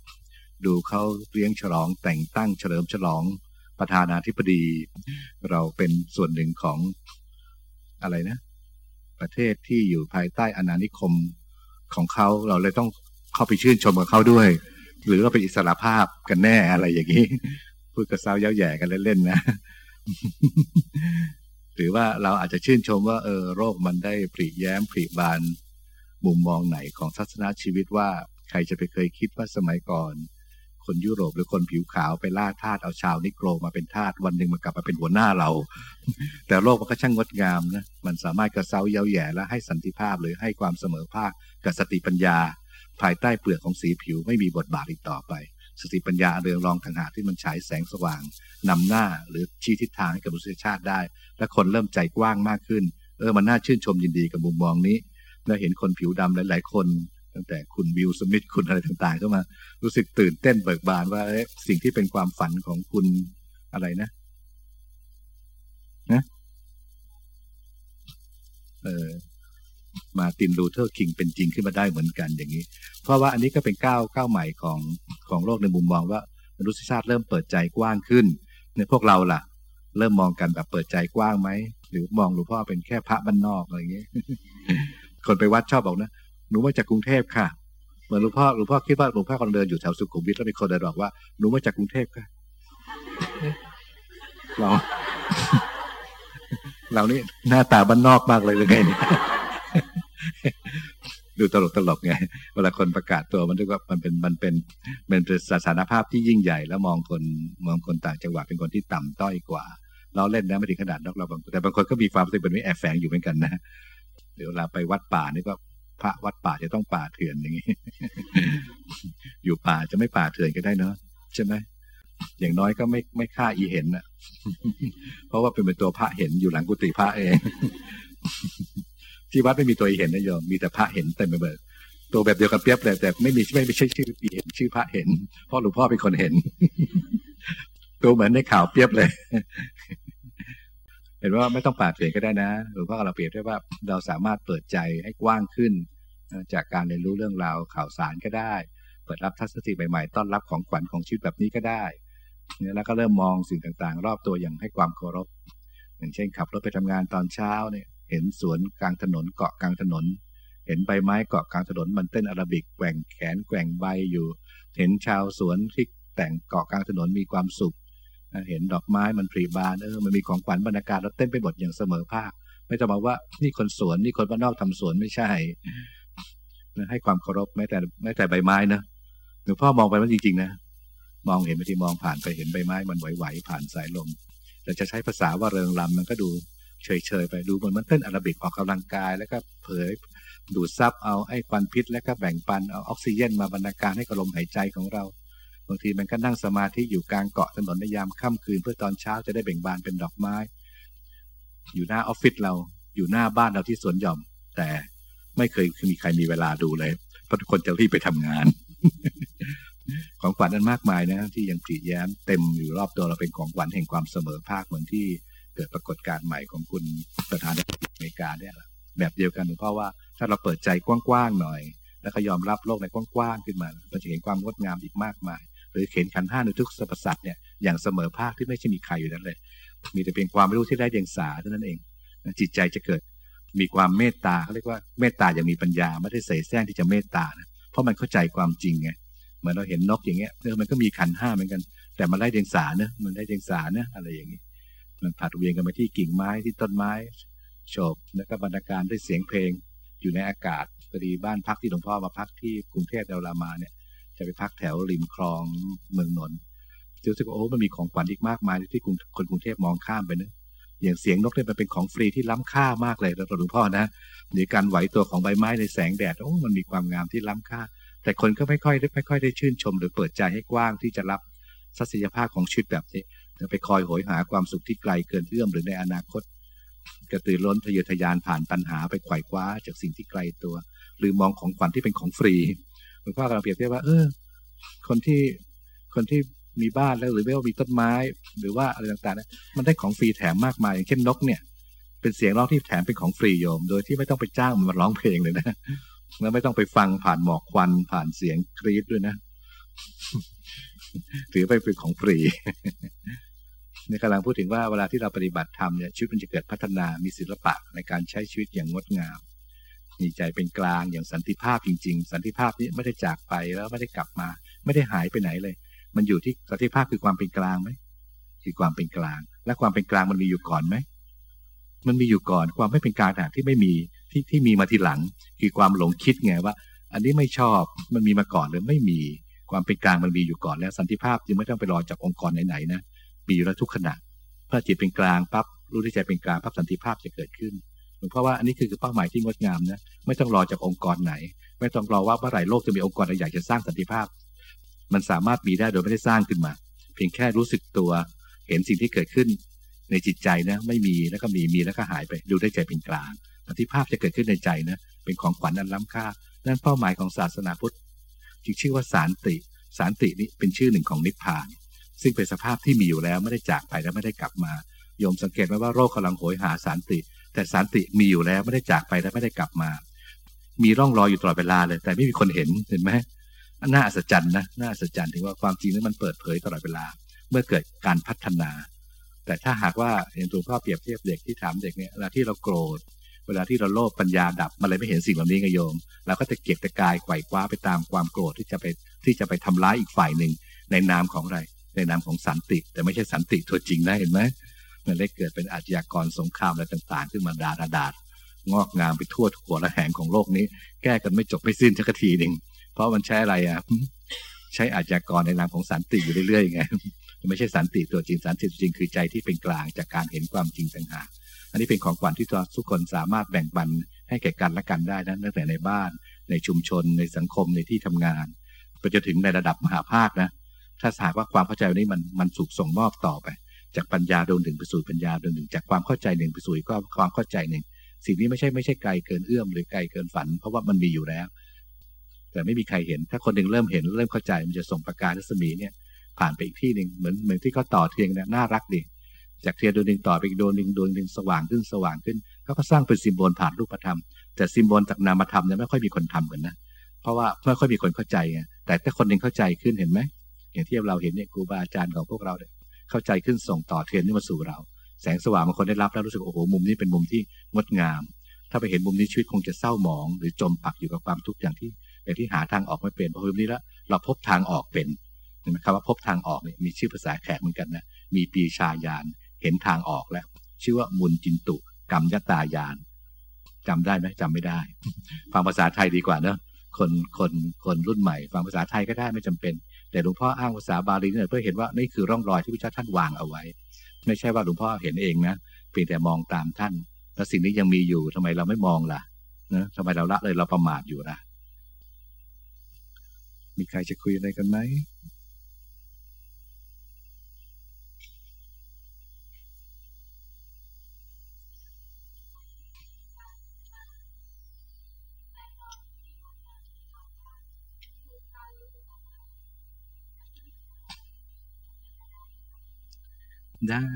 ดูเขาเลี้ยงฉลองแต่งตั้งเฉลิมฉลองประธานาธิบดี เราเป็นส่วนหนึ่งของอะไรนะ ประเทศที่อยู่ภายใต้อาณานิคมของเขาเราเลยต้อง เข้าไปชื่นชมกับเขาด้วย หรือว่าเป็นอิสระภาพกันแน่อะไรอย่างนี้พูดกระเซ้าเย้าแย่กันเล่นๆนะหรือว่าเราอาจจะชื่นชมว่า เออโรคมันได้ผลิแย้มผลิบาน มุมมองไหนของทัศนชีวิตว่า ใครจะไปเคยคิดว่าสมัยก่อน คนยุโรปหรือคนผิวขาวไปล่าทาสเอาชาวนิโกรมาเป็นทาสวันหนึ่งมันกลับมาเป็นหัวหน้าเรา แต่โลกมันก็ช่างงดงามนะมันสามารถกระเซ้าเย้าแย่และให้สันติภาพหรือให้ความเสมอภาคกับสติปัญญา ภายใต้เปลือกของสีผิวไม่มีบทบาทอีกต่อไป สติปัญญาเรืองรองทางหากที่มันฉายแสงสว่างนำหน้าหรือชี้ทิศทางให้กับมนุษยชาติได้ และคนเริ่มใจกว้างมากขึ้น เออมันน่าชื่นชมยินดีกับมุมมองนี้และเห็นคนผิวดำหลาย ๆ คนตั้งแต่คุณวิลสมิธคุณอะไรต่างๆเข้ามา รู้สึกตื่นเต้นเบิกบานว่าสิ่งที่เป็นความฝันของคุณอะไรนะนะเออ มาร์ตินลูเธอร์คิงเป็นจริงขึ้นมาได้เหมือนกันอย่างนี้ เพราะว่าอันนี้ก็เป็นก้าวก้าวใหม่ของของโลกในมุมมองว่ามนุษยชาติเริ่มเปิดใจกว้างขึ้น ในพวกเราล่ะ เริ่มมองกันแบบเปิดใจกว้างไหมหรือมองหลวงพ่อเป็นแค่พระบ้านนอกอะไรอย่างเงี้ยคนไปวัดชอบบอกนะหนูมาจากกรุงเทพค่ะเหมือนหลวงพ่อหลวงพ่อคิดว่าหลวงพ่อกำลังเดินอยู่แถวสุขุมวิทแล้วมีคนเดินบอกว่าหนูมาจากกรุงเทพค่ะเราเรานี่หน้าตาบ้านนอกมากเลยหรือไงเนี่ย ดูตลกตลกไงเวลาคนประกาศตัวมันเรียกว่ามันเป็นมันเป็นมันเป็นสถานภาพที่ยิ่งใหญ่ แล้วมองคนมองคนต่างจังหวัดเป็นคนที่ต่ำต้อยกว่า เราเล่นนะไม่ถึงขนาดนอกเราบางแต่บางคนก็มีความรู้สึกเป็นไม่แอบแฝงอยู่เหมือนกันนะเดี๋ยวเวลาไปวัดป่านี่ก็พระวัดป่าจะต้องป่าเถื่อนอย่างนี้ อยู่ป่าจะไม่ป่าเถื่อนก็ได้เนอะใช่ไหมอย่างน้อยก็ไม่ไม่ฆ่าอีเห็นนะเพราะว่าเป็นเป็นตัวพระเห็นอยู่หลังกุฏิพระเอง ที่วัดไม่มีตัวอีเห็นนะโยมมีแต่พระเห็นเต็มไปหมดตัวแบบเดียวกันเปียบเลยแต่ไม่มีไม่ไม่ใช่ชื่ออีเห็นชื่อพระเห็นพราะหลวงพ่อเป็นคนเห็น ตัวเหมือนในข่าวเปียบเลย เห็นว่าไม่ต้องปาดเปลี่ยนก็ได้นะหลวงพ่อกำลังเปรียบได้ว่าเราสามารถเปิดใจให้กว้างขึ้น จากการเรียนรู้เรื่องราวข่าวสารก็ได้ เปิดรับทัศนคติใหม่ๆ ต้อนรับของขวัญของชีวิตแบบนี้ก็ได้แล้วก็เริ่มมองสิ่งต่างๆ รอบตัวอย่างให้ความเคารพ อย่างเช่นขับรถไปทำงานตอนเช้าเนี่ย เห็นสวนกลางถนนเกาะกลางถนน เห็นใบไม้เกาะกลางถนนมันเต้นอาราบิกแกว่งแขนแกว่งใบอยู่ เห็นชาวสวนที่แต่งเกาะกลางถนนมีความสุข เห็นดอกไม้มันผลิบานเออมันมีของขวัญบรรยากาศแล้วเต้นไปหมดอย่างเสมอภาค ไม่ต้องมาว่านี่คนสวนนี่คนบ้านนอกทำสวนไม่ใช่ให้ความเคารพแม้แต่แม้แต่ใบไม้นะหลวงพ่อมองไปมันจริงๆนะมองเห็นบางทีมองผ่านไปเห็นใบไม้มันไหวๆผ่านสายลมแต่จะใช้ภาษาว่าเริงรำมันก็ดู เฉยๆไปดูเหมือนมันเต้นอาราบิกออกกำลังกาย แล้วก็เผยดูดซับเอาไอ้ควันพิษ แล้วก็แบ่งปันเอาออกซิเจนมาบรรณาการให้กับลมหายใจของเราบางทีมันก็นั่งสมาธิอยู่กลางเกาะถนนในยามค่ำคืน เพื่อตอนเช้าจะได้เบ่งบานเป็นดอกไม้ อยู่หน้าออฟฟิศเราอยู่หน้าบ้านเราที่สวนหย่อม แต่ไม่เคยมีใครมีเวลาดูเลยเพราะทุกคนจะรีบไปทำงาน ของขวัญนั้นมากมายนะที่ยังผลิแย้มเต็มอยู่รอบตัวเราเป็นของขวัญแห่งความเสมอภาคเหมือนที่ เกิดปรากฏการณ์ใหม่ของคุณประธานาธิบดีอเมริกาเนี่ยแหละแบบเดียวกันเพราะว่าถ้าเราเปิดใจกว้างๆหน่อย แล้วก็ยอมรับโลกในกว้างๆขึ้นมาเราจะเห็นความงดงามอีกมากมาย หรือเห็นขันห้าในทุกสรรพสัตว์เนี่ยอย่างเสมอภาคที่ไม่ใช่มีใครอยู่นั่นเลย มีแต่เพียงความรู้ที่ได้เดียงสาเท่านั้นเองจิตใจจะเกิดมีความเมตตาเขาเรียกว่าเมตตาอย่างมีปัญญาไม่ได้เสแสร้งที่จะเมตตานะเพราะมันเข้าใจความจริงไงเหมือนเราเห็นนกอย่างเงี้ยเออมันก็มีขันห้าเหมือนกัน แต่มันได้เดียงสาเนะมันได้เดียงสาเนะอะไรอย่างนี้ มันผัดเวียนกันไปที่กิ่งไม้ที่ต้นไม้โฉบแล้วก็บรรณาการด้วยเสียงเพลงอยู่ในอากาศพอดีบ้านพักที่หลวงพ่อมาพักที่กรุงเทพเดลามาเนี่ย จะไปพักแถวริมคลองเมืองนนท์รู้สึกว่าโอ้มันมีของขวัญอีกมากมายที่คนกรุงเทพมองข้ามไปเนะอย่างเสียงนกเนี่ยมันเป็นของฟรีที่ล้ำค่ามากเลยสำหรับหลวงพ่อนะหรือการไหวตัวของใบไม้ในแสงแดดโอ้มันมีความงามที่ล้ำค่า แต่คนก็ไม่ค่อยได้ไม่ค่อยได้ชื่นชม หรือเปิดใจให้กว้างที่จะรับทัศนียภาพของชีวิตแบบนี้ ไปคอยโหยหาความสุขที่ไกลเกินเอื้อมหรือในอนาคต กระตือร้นทะเยอทะยานผ่านปัญหาไปไขว่คว้าจากสิ่งที่ไกลตัว หรือมองของขวัญที่เป็นของฟรีหลวงพ่อกำลังเปรียบเทียบว่า เออ คนที่คนที่มีบ้านแล้วหรือไม่ว่ามีต้นไม้ หรือว่าอะไรต่างๆนี่ยมันได้ของฟรีแถมมากมาย อย่างเช่นนกเนี่ย เป็นเสียงร้องที่แถมเป็นของฟรีโยม โดยที่ไม่ต้องไปจ้างมันมาร้องเพลงเลยนะแล้วไม่ต้องไปฟังผ่านหมอกควันผ่านเสียงกรีดด้วยนะถือไปเป็นของฟรี นี่กำลังพูดถึงว่าเวลาที่เราปฏิบัติธรรมเนี่ยชีวิตมันจะเกิดพัฒนามีศิลปะในการใช้ชีวิตอย่างงดงาม มีใจเป็นกลางอย่างสันติภาพจริง ๆ สันติภาพนี้ไม่ได้จากไปแล้วไม่ได้กลับมา ไม่ได้หายไปไหนเลย มันอยู่ที่สันติภาพคือความเป็นกลางไหมคือความเป็นกลาง และความเป็นกลางมันมีอยู่ก่อนไหมมันมีอยู่ก่อนความไม่เป็นกลางต่างที่ไม่มีที่ที่มีมาทีหลัง คือความหลงคิดไงว่า อันนี้ไม่ชอบมันมีมาก่อนหรือไม่มีความเป็นกลางมันมีอยู่ก่อนแล้วสันติภาพจึงไม่ต้องไปรอจากองค์กรไหนๆนะ มีอยู่แล้วทุกขณะถ้าจิตเป็นกลางปั๊บรู้ที่ใจเป็นกลางปั๊บสันติภาพจะเกิดขึ้นเพราะว่าอันนี้คือเป้าหมายที่งดงามนะไม่ต้องรอจากองค์กรไหน ไม่ต้องรอว่าเมื่อไหร่โลกจะมีองค์กรอะไรอยากจะสร้างสันติภาพ มันสามารถมีได้โดยไม่ได้สร้างขึ้นมา เพียงแค่รู้สึกตัว เห็นสิ่งที่เกิดขึ้น ในจิตใจนะไม่มีแล้วก็มีมีแล้วก็หายไปดูได้ใจเป็นกลางสันติภาพจะเกิดขึ้นในใจนะเป็นของขวัญอันล้ำค่านั่นเป้าหมายของศาสนาพุทธจึงชื่อว่าสารติ สารตินี้เป็นชื่อหนึ่งของนิพพาน ซึ่งเป็นสภาพที่มีอยู่แล้วไม่ได้จากไปและไม่ได้กลับมาโยมสังเกตไหมว่าโรคกำลังโหยหาสารติ แต่สารติมีอยู่แล้วไม่ได้จากไปและไม่ได้กลับมา มีร่องรอยอยู่ตลอดเวลาเลย แต่ไม่มีคนเห็นเห็นไหมน่าอัศจรรย์นะน่าอัศจรรย์ถึงว่าความจริงนั้นมันเปิดเผยตลอดเวลา เมื่อเกิดการพัฒนา แต่ถ้าหากว่าเห็นตัวพ่อเปรียบเทียบเด็กที่ถามเด็กเนี่ยเวลาที่เราโกรธเวลาที่เราโลภปัญญาดับมันเลยไม่เห็นสิ่งเหล่านี้ไงโยมเราก็จะเก็บตะกายไขว่คว้าไปตามความโกรธที่จะไปที่จะไปทำร้ายอีกฝ่ายหนึ่งในนามของอะไร ในนามของสันติ แต่ไม่ใช่สันติตัวจริงนะเห็นไหมมันเลยเกิดเป็นอาชญากรสงครามอะไรต่าง ๆ ขึ้นมาดาดาดาดงอกงามไปทั่วทุกหัวละแห่งของโลกนี้ แก้กันไม่จบไม่สิ้นสักทีหนึ่งเพราะมันใช้อะไรอะใช้อาชญากรในนามของสันติอยู่เรื่อยๆไงไม่ใช่สันติตัวจริงสันติตัวจริงคือใจที่เป็นกลางจากการเห็นความจริงต่างหากอันนี้เป็นของขวัญที่ทุกคนสามารถแบ่งปันให้แก่กันและกันได้นะตั้งแต่ในบ้าน ในชุมชน ในสังคมในที่ทำงานไปจนถึงในระดับมหาภาคนะ ถ้าหากว่าความเข้าใจนี้มันมันถูกส่งมอบต่อไป จากปัญญาดวงหนึ่งไปสู่ปัญญาดวงหนึ่ง จากความเข้าใจหนึ่งไปสู่ก็ความเข้าใจหนึ่ง สิ่งนี้ไม่ใช่ไม่ใช่ไกลเกินเอื้อมหรือไกลเกินฝัน เพราะว่ามันมีอยู่แล้ว แต่ไม่มีใครเห็น ถ้าคนหนึ่งเริ่มเห็นเริ่มเข้าใจมันจะส่งประกายรัศมีเนี่ยผ่านไปอีกที่หนึ่งเหมือนเหมือนที่เขาต่อเทียนเนี่ยน่ารักดีจากเทียนดวงหนึ่งต่อไปอีกดวงหนึ่งดวงหนึ่งสว่างขึ้นสว่างขึ้นเขาก็สร้างเป็น symbol ผ่านรูปธรรมแต่ symbol จากนามธรรมเนี่ยไม่ค่อยมีคนทำกันนะเพราะว่าไม่ค่อยมีคนเข้าใจไงแต่ถ้าคนหนึ่งเข้าใจขึ้นเห็นไหม อย่างที่เราเห็นเนี่ยครูบาอาจารย์ของพวกเราเนี่ยเข้าใจขึ้นส่งต่อเทียนนี่มาสู่เรา แสงสว่างบางคนได้รับแล้วรู้สึกโอ้โหมุมนี้เป็นมุมที่งดงาม ถ้าไปเห็นมุมนี้ชีวิตคงจะเศร้าหมอง หรือจมปักอยู่กับความทุกข์อย่างที่อย่างที่หาทางออกไม่เป็นพอมุมนี้แล้วเราพบทางออกเป็นเห็นไหมครับว่าพบทางออกเนี่ยมีชื่อภาษาแขกเหมือนกันนะมีปีชายานเห็นทางออกแล้ว ชื่อว่ามุนจินตุกรรมยตายานจำได้ไหมจำไม่ได้ ฟังภาษาไทยดีกว่าเนอะคนคนคนรุ่นใหม่ ฟังภาษาไทยก็ได้ไม่จำเป็น แต่หลวงพ่ออ้างภาษาบาลีเนี่ยเพื่อเห็นว่านี่คือร่องรอยที่พระเจ้าท่านวางเอาไว้ ไม่ใช่ว่าหลวงพ่อเห็นเองนะเพียงแต่มองตามท่าน แล้วสิ่งนี้ยังมีอยู่ทำไมเราไม่มองล่ะนะทำไมเราละเลยเราประมาทอยู่ล่ะมีใครจะคุยอะไรกันไหม ได้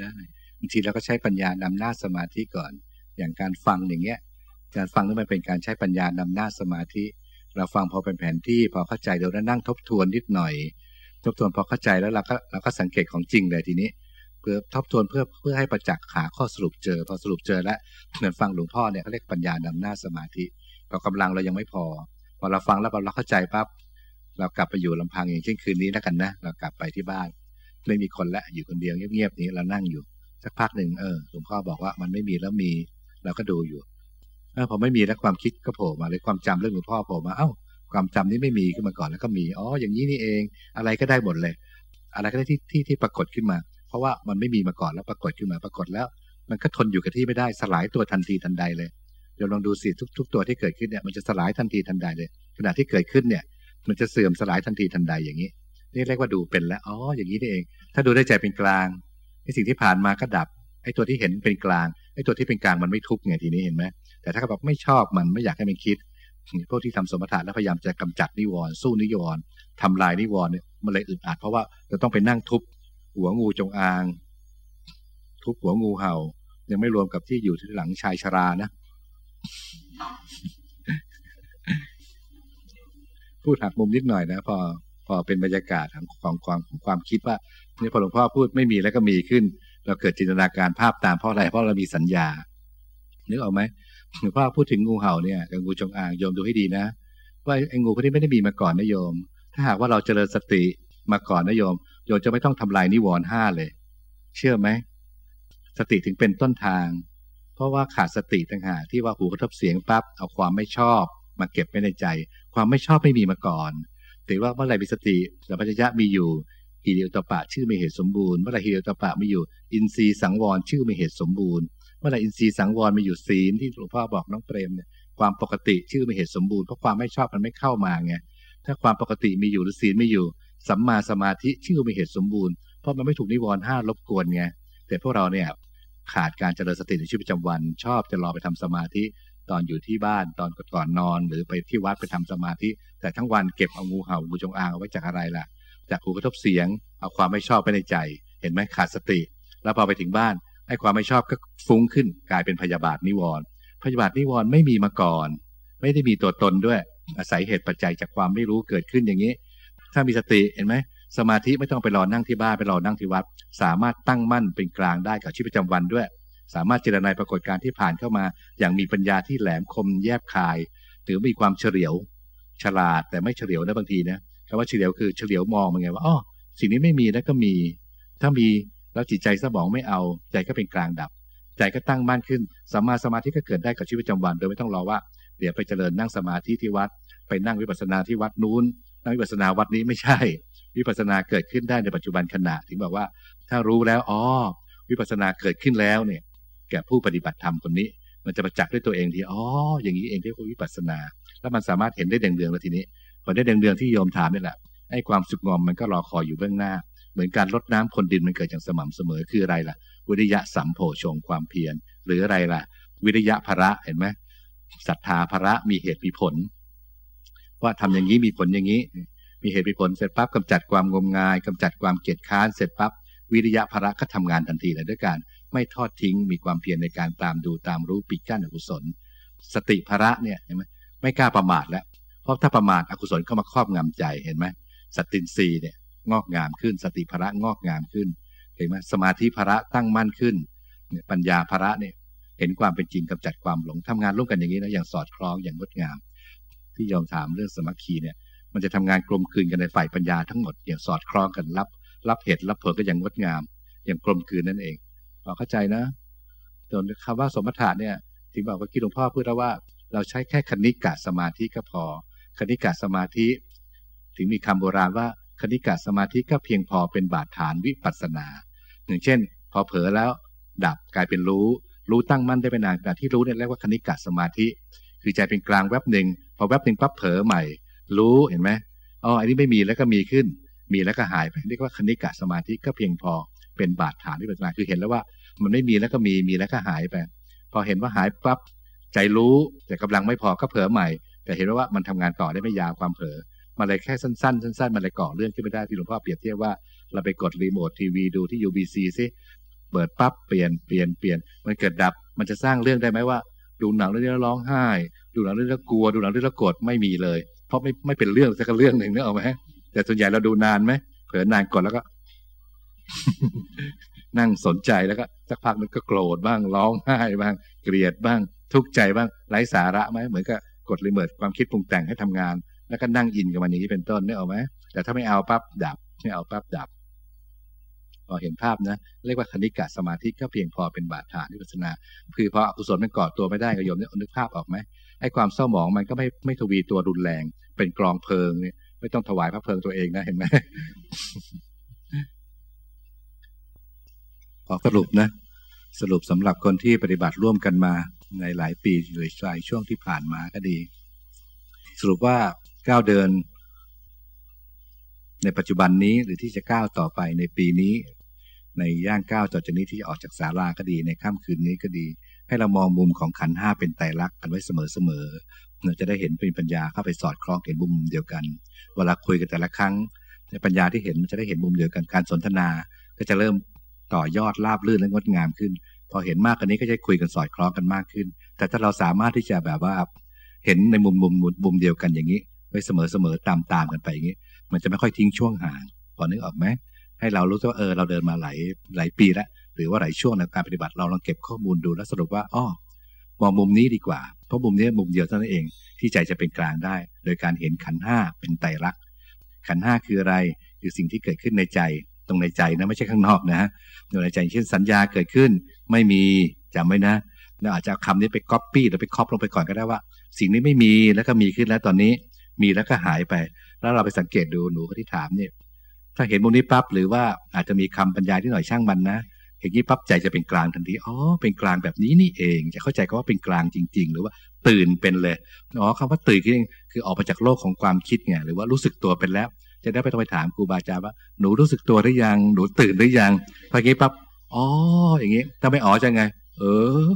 ได้บางทีเราก็ใช้ปัญญานำหน้าสมาธิก่อน อย่างการฟังอย่างเงี้ยการฟังนี่มันเป็นการใช้ปัญญานำหน้าสมาธิ เราฟังพอเป็นแผนที่พอเข้าใจเราได้นั่งทบทวนนิดหน่อย ทบทวนพอเข้าใจแล้วเราก็เราก็สังเกตของจริงเลยทีนี้ เพื่อทบทวนเพื่อเพื่อให้ประจักษ์หาข้อสรุปเจอ พอสรุปเจอแล้วเหมือนฟังหลวงพ่อเนี่ยเขาเรียกปัญญานำหน้าสมาธิพอกำลังเรายังไม่พอ พอเราฟังแล้วพอเราเข้าใจปั๊บเรากลับไปอยู่ลำพังอย่างเช่นคืนนี้แล้วกันนะ เรากลับไปที่บ้าน ไม่มีคนละอยู่คนเดียวเงียบๆนี้เรานั่งอยู่ สักพักหนึ่งเออหลวงพ่อบอกว่ามันไม่มีแล้วมีเราก็ดูอยู่เออพอไม่มีแล้วความคิดก็โผล่มาเลยความจำเรื่องหลวงพ่อโผล่มาเอ้าความจำนี้ไม่มีขึ้นมาก่อนแล้วก็มีอ๋ออย่างนี้นี่เอง อะไรก็ได้หมดเลย อะไรก็ได้ที่ที่ที่ปรากฏขึ้นมา เพราะว่ามันไม่มีมาก่อนแล้วปรากฏขึ้นมาปรากฏแล้ว มันก็ทนอยู่กับที่ไม่ได้สลายตัวทันทีทันใดเลยเดี๋ยวลองดูสิทุก ๆ ตัวที่เกิดขึ้นเนี่ยมันจะสลายทันทีทันใดเลยขณะที่เกิดขึ้นเนี่ย มันจะเสื่อมสลายทันทีทันใดอย่างนี้ นี่เรียกว่าดูเป็นแล้วอ๋ออย่างนี้นี่เอง ถ้าดูได้ใจเป็นกลางไอ้สิ่งที่ผ่านมาก็ดับไอ้ตัวที่เห็นเป็นกลางไอ้ตัวที่เป็นกลางมันไม่ทุกข์ไงทีนี้เห็นไหมแต่ถ้าเขาบไม่ชอบมันไม่อยากให้มันคิดพวกที่ทำสมถะแล้วพยายามจะกำจัดนิวรณ์สู้นิวรณ์ทำลายนิวรณ์เนี่ยมันเลยอึดอัดเพราะว่าเราต้องไปนั่งทุบหัวงูจงอาง ทุบหัวงูเห่า ยังไม่รวมกับที่อยู่ที่หลังชายชรานะ พูดหักมุมนิดหน่อยนะพอ พอเป็นบรรยากาศของของความของความคิดว่านี่พอหลวงพ่อพูดไม่มีแล้วก็มีขึ้น เราเกิดจินตนาการภาพตามเพราะอะไรเพราะเรามีสัญญานึกออกไหมหลวงพ่อพูดถึงงูเห่าเนี่ยกับงูจงอางโยมดูให้ดีนะ ว่าไอ้งูพวกนี้ไม่ได้มีมาก่อนนะโยม ถ้าหากว่าเราเจริญสติมาก่อนนะโยมโยมจะไม่ต้องทำลายนิวรณ์ห้าเลย เชื่อไหมสติถึงเป็นต้นทาง เพราะว่าขาดสติต่างหากที่ว่าหูกระทบเสียงปั๊บเอาความไม่ชอบ มาเก็บไว้ในใจ ความไม่ชอบไม่มีมาก่อน ถือว่าเมื่อไรมีสติสัมปชัญญะมีอยู่ฮิริโอตปะชื่อไมีเหตุสมบูรณ์เมื่อไรฮิริโอตปะไมีอยู่ อินทรีย์สังวรชื่อไมีเหตุสมบูรณ์เมื่อไรอินทรีย์สังวรมีอยู่ศีลที่หลวงพ่อบอกน้องเปรมเนี่ยความปกติชื่อไมีเหตุสมบูรณ์เพราะความไม่ชอบมันไม่เข้ามาไงถ้าความปกติมีอยู่หรือศีลไม่อยู่ สัมมาสมาธิชื่อไมีเหตุสมบูรณ์เพราะมันไม่ถูกนิวรณ์ห้ารบกวนไงแต่พวกเราเนี่ยขาดการเจริญสติในชีวิตประจำวัน ชอบจะรอไปทำสมาธิ ตอนอยู่ที่บ้านตอนก่อนนอน หรือไปที่วัดไปทำสมาธิ แต่ทั้งวันเก็บเอางูเห่างูจงอางเอาไว้จากอะไรล่ะ จากหูกระทบเสียง เอาความไม่ชอบไปในใจ เห็นไหมขาดสติ แล้วพอไปถึงบ้านไอ้ความไม่ชอบก็ฟุ้งขึ้น กลายเป็นพยาบาทนิวรณ์พยาบาทนิวรณ์ไม่มีมาก่อน ไม่ได้มีตัวตนด้วย อาศัยเหตุปัจจัยจากความไม่รู้เกิดขึ้นอย่างนี้ ถ้ามีสติเห็นไหมสมาธิไม่ต้องไปรอนั่งที่บ้านไปรอนั่งที่วัด สามารถตั้งมั่นเป็นกลางได้กับชีวิตประจำวันด้วย สามารถเจรนายปรากฏการที่ผ่านเข้ามา อย่างมีปัญญาที่แหลมคมแยบคาย หรือมีความเฉลียว ฉลาดแต่ไม่เฉลียวนะบางทีนะคำว่าเฉลียวคือเฉลียวมองมันไงว่าอ๋อสิ่งนี้ไม่มีแล้วก็มี ถ้ามีแล้วจิตใจสมองไม่เอา ใจก็เป็นกลางดับ ใจก็ตั้งมั่นขึ้นสัมมาสมาธิก็เกิดได้กับชีวิตประจำวัน โดยไม่ต้องรอว่าเดี๋ยวไปเจริญนั่งสมาธิที่วัด ไปนั่งวิปัสสนาที่วัดนู้นนั่งวิปัสสนาวัดนี้ไม่ใช่ วิปัสสนาเกิดขึ้นได้ในปัจจุบันขณะถึงบอกว่า ถ้ารู้แล้วอ๋อวิปัสสนาเกิดขึ้นแล้วเนี่ย ก่ผู้ปฏิบัติธรรมคนนี้ มันจะประจักษ์ด้วยตัวเองทีอ๋ออย่างนี้เองที่เรียกว่าวิปัสสนา แล้วมันสามารถเห็นได้เดืองๆแล้วทีนี้พอได้เดืองๆที่โยมถามนี่แหละไอ้ความสุขงอมมันก็รอคอยอยู่เบื้องหน้า เหมือนการลดน้ำคนดินมันเกิดอย่างสม่ำเสมอคืออะไรล่ะ วิริยะสัมโพชงความเพียรหรืออะไรล่ะ วิริยะภระเห็นไหมศรัทธาภระมีเหตุมีผล ว่าทำอย่างนี้มีผลอย่างนี้ มีเหตุมีผลเสร็จปั๊บกำจัดความงมงายกำจัดความเกียจค้านเสร็จปั๊บ วิริยะภระก็ทำงานทันทีเลยด้วยการไม่ทอดทิ้งมีความเพียรในการตามดูตามรู้ปิดกั้นอกุศล สติภระเนี่ยเห็นไหมไม่กล้าประมาทแล้ว เพราะถ้าประมาทอกุศลเข้ามาครอบงำใจเห็นไหมสตินรีเนี่ยงอกงามขึ้น สติภระงอกงามขึ้นเห็นไหมสมาธิภระตั้งมั่นขึ้นเนี่ยปัญญาภระเนี่ยเห็นความเป็นจริงกำจัดความหลงทำงานร่วมกันอย่างนี้นะอย่างสอดคล้องอย่างงดงาม ที่ยอมถามเรื่องสมัคคีเนี่ยมันจะทำงานกลมกลืนกันในฝ่ายปัญญาทั้งหมดอย่างสอดคล้องกันรับ รับเหตุรับผลก็อย่างงดงาม อย่างกลมกลืนนั่นเองพอเข้าใจนะส่วนคำว่าสมถะเนี่ยถึงบอกว่าที่หลวงพ่อพูดแล้วว่า เราใช้แค่คณิกะสมาธิก็พอ คณิกะสมาธิ ถึงมีคำโบราณว่าคณิกะสมาธิก็เพียงพอเป็นบาดฐานวิปัสสนา อย่างเช่น พอเผลอแล้วดับกลายเป็นรู้ รู้ตั้งมั่นได้เป็นนานแต่ที่รู้เนี่ยเรียกว่าคณิกะสมาธิ คือใจเป็นกลางแวบหนึ่งพอแวบหนึ่งปั๊บเผลอใหม่ รู้เห็นไหมอ๋ออันนี้ไม่มีแล้วก็มีขึ้น มีแล้วก็หายไปเรียกว่าคณิกะสมาธิก็เพียงพอเป็นบาดฐานวิปัสสนาคือเห็นแล้วว่า มันไม่มีแล้วก็มีมีแล้วก็หายไป พอเห็นว่าหายปั๊บใจรู้แต่กำลังไม่พอก็เผลอใหม่ แต่เห็นว่ามันทำงานต่อได้ไม่ยาวความเผลอมาเลยแค่สั้นๆสั้นๆมันเลยก่อเรื่องขึ้นไม่ได้ที่หลวงพ่อเปรียบเทียบว่าเราไปกดรีโมททีวีดูที่ UBC ซิเปิดปั๊บเปลี่ยนเปลี่ยนเปลี่ยนมันเกิดดับมันจะสร้างเรื่องได้ไหมว่า ดูหนังเรื่องนี้แล้วร้องไห้ ดูหนังเรื่องนี้แล้วกลัว ดูหนังเรื่องนี้แล้วโกรธไม่มีเลย เพราะไม่ไม่เป็นเรื่องสักเรื่องหนึ่งนึกออกไหม แต่ส่วนใหญ่เราดูนานไหมเผลอนานกดแล้วก็ นั่งสนใจแล้วก็สักพักนึงก็โกรธบ้างร้องไห้บ้าง เกลียดบ้าง ทุกข์ใจบ้างไร้สาระไหมเหมือนกับกดรีเมิร์ความคิดปรุงแต่งให้ทำงาน แล้วก็นั่งอินกับมันอย่างนี้เป็นต้นนึกออกไหมแต่ถ้าไม่เอาปั๊บดับไม่เอาปั๊บดับพอเห็นภาพนะเรียกว่าคณิกะสมาธิก็เพียงพอเป็นบาดฐานวิปัสสนา คือพออกุศลมันก่อตัวไม่ได้ก็โยมเนี่ยนึกภาพออกไหมไอ้ความเศร้าหมองมันก็ไม่ไม่ทวีตัวรุนแรง เป็นกลองเพลิงเนี่ย ไม่ต้องถวายพระเพลิงตัวเองนะเห็นไหมขอสรุปนะ สรุปสำหรับคนที่ปฏิบัติร่วมกันมาในหลายปีหรือหลายช่วงที่ผ่านมาก็ดี สรุปว่าก้าวเดิน ในปัจจุบันนี้หรือที่จะก้าวต่อไปในปีนี้ ในย่างก้าวต่อจากนี้ที่จะออกจากศาลาก็ดี ในค่ำคืนนี้ก็ดี ให้เรามองมุมของขันห้าเป็นไตรลักษณ์กันไว้เสมอๆเราจะได้เห็นเป็นปัญญาเข้าไปสอดคล้องเห็นมุมเดียวกัน เวลาคุยกันแต่ละครั้งในปัญญาที่เห็นมันจะได้เห็นมุมเดียวกันการสนทนา ก็จะเริ่มต่อยอดราบลื่นและงดงามขึ้น พอเห็นมากกว่านี้ก็จะคุยกันสอดคล้องกันมากขึ้น แต่ถ้าเราสามารถที่จะแบบว่าเห็นในมุมมุมมุมเดียวกันอย่างนี้ไว้เสมอเสมอตามตามกันไปอย่างนี้ มันจะไม่ค่อยทิ้งช่วงห่างพอนึกออกไหมให้เรารู้ว่าเออเราเดินมาหลายหลายปีแล้วหรือว่าหลายช่วงในการปฏิบัติเราลองเก็บข้อมูลดูแล้วสรุปว่าอ้อมองมุมนี้ดีกว่า ราะมุมนี้มุมเดียวเท่านั้นเอง ที่ใจจะเป็นกลางได้ โดยการเห็นขันห้าเป็นไตรลักษณ์ขันห้าคืออะไรคือสิ่งที่เกิดขึ้นในใจ ตรงในใจนะไม่ใช่ข้างนอกนะในใจเช่นสัญญาเกิดขึ้น ไม่มีจำไว้นะเราอาจจะเอาคำนี้ไปก๊อปปี้หรือไปครอบลงไปก่อนก็ได้ว่า สิ่งนี้ไม่มีแล้วก็มีขึ้นแล้วตอนนี้ มีแล้วก็หายไป แล้วเราไปสังเกตดูหนูที่ถามเนี่ยถ้าเห็นมุมนี้ปั๊บหรือว่าอาจจะมีคำบรรยายที่หน่อยช่างมันนะ อย่างนี้ปั๊บใจจะเป็นกลางทันทีอ๋อเป็นกลางแบบนี้นี่เอง จะเข้าใจก็ว่าเป็นกลางจริง ๆ หรือว่าตื่นเป็นเลยอ๋อคำว่าตื่นคือคือออกมาจากโลกของความคิดไงหรือว่ารู้สึกตัวเป็นแล้ว จะได้ไปต้องไปถามครูบาอาจารย์ว่าหนูรู้สึกตัวหรือยังหนูตื่นหรือยังพอย่างนี้ปั๊บอ๋ออย่างนี้ถ้าไม่อ๋อจะไง เออ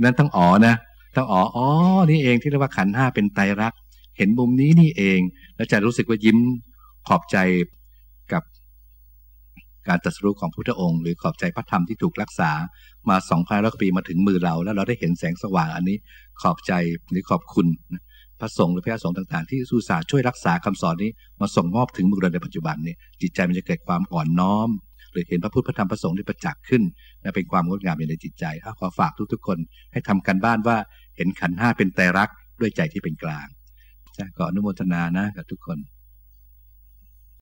นั้นต้องอ๋อนะต้องอ๋ออ๋อนี่เองที่เรียกว่าขันห้าเป็นไตรลักษณ์เห็นมุมนี้นี่เอง แล้วจะรู้สึกว่ายิ้มขอบใจ การตรัสรู้ของพระพุทธองค์ หรือขอบใจพระธรรมที่ถูกรักษามาสองพันร้อยปีมาถึงมือเรา แล้วเราได้เห็นแสงสว่างอันนี้ขอบใจหรือขอบคุณพระสงฆ์หรือพระสงฆ์ต่าง ๆ ที่สุสาช่วยรักษาคำสอนนี้มาส่งมอบถึงมือเราในปัจจุบันนี้จิตใจมันจะเกิดความอ่อนน้อม หรือเห็นพระพุทธพระธรรมพระสงฆ์ที่ประจักษ์ขึ้นและเป็นความงดงามในจิตใจขอฝากทุกๆคนให้ทำกันบ้านว่าเห็นขันห้าเป็นไตรลักด้วยใจที่เป็นกลางจะขออนุโมทนานะกับทุกคน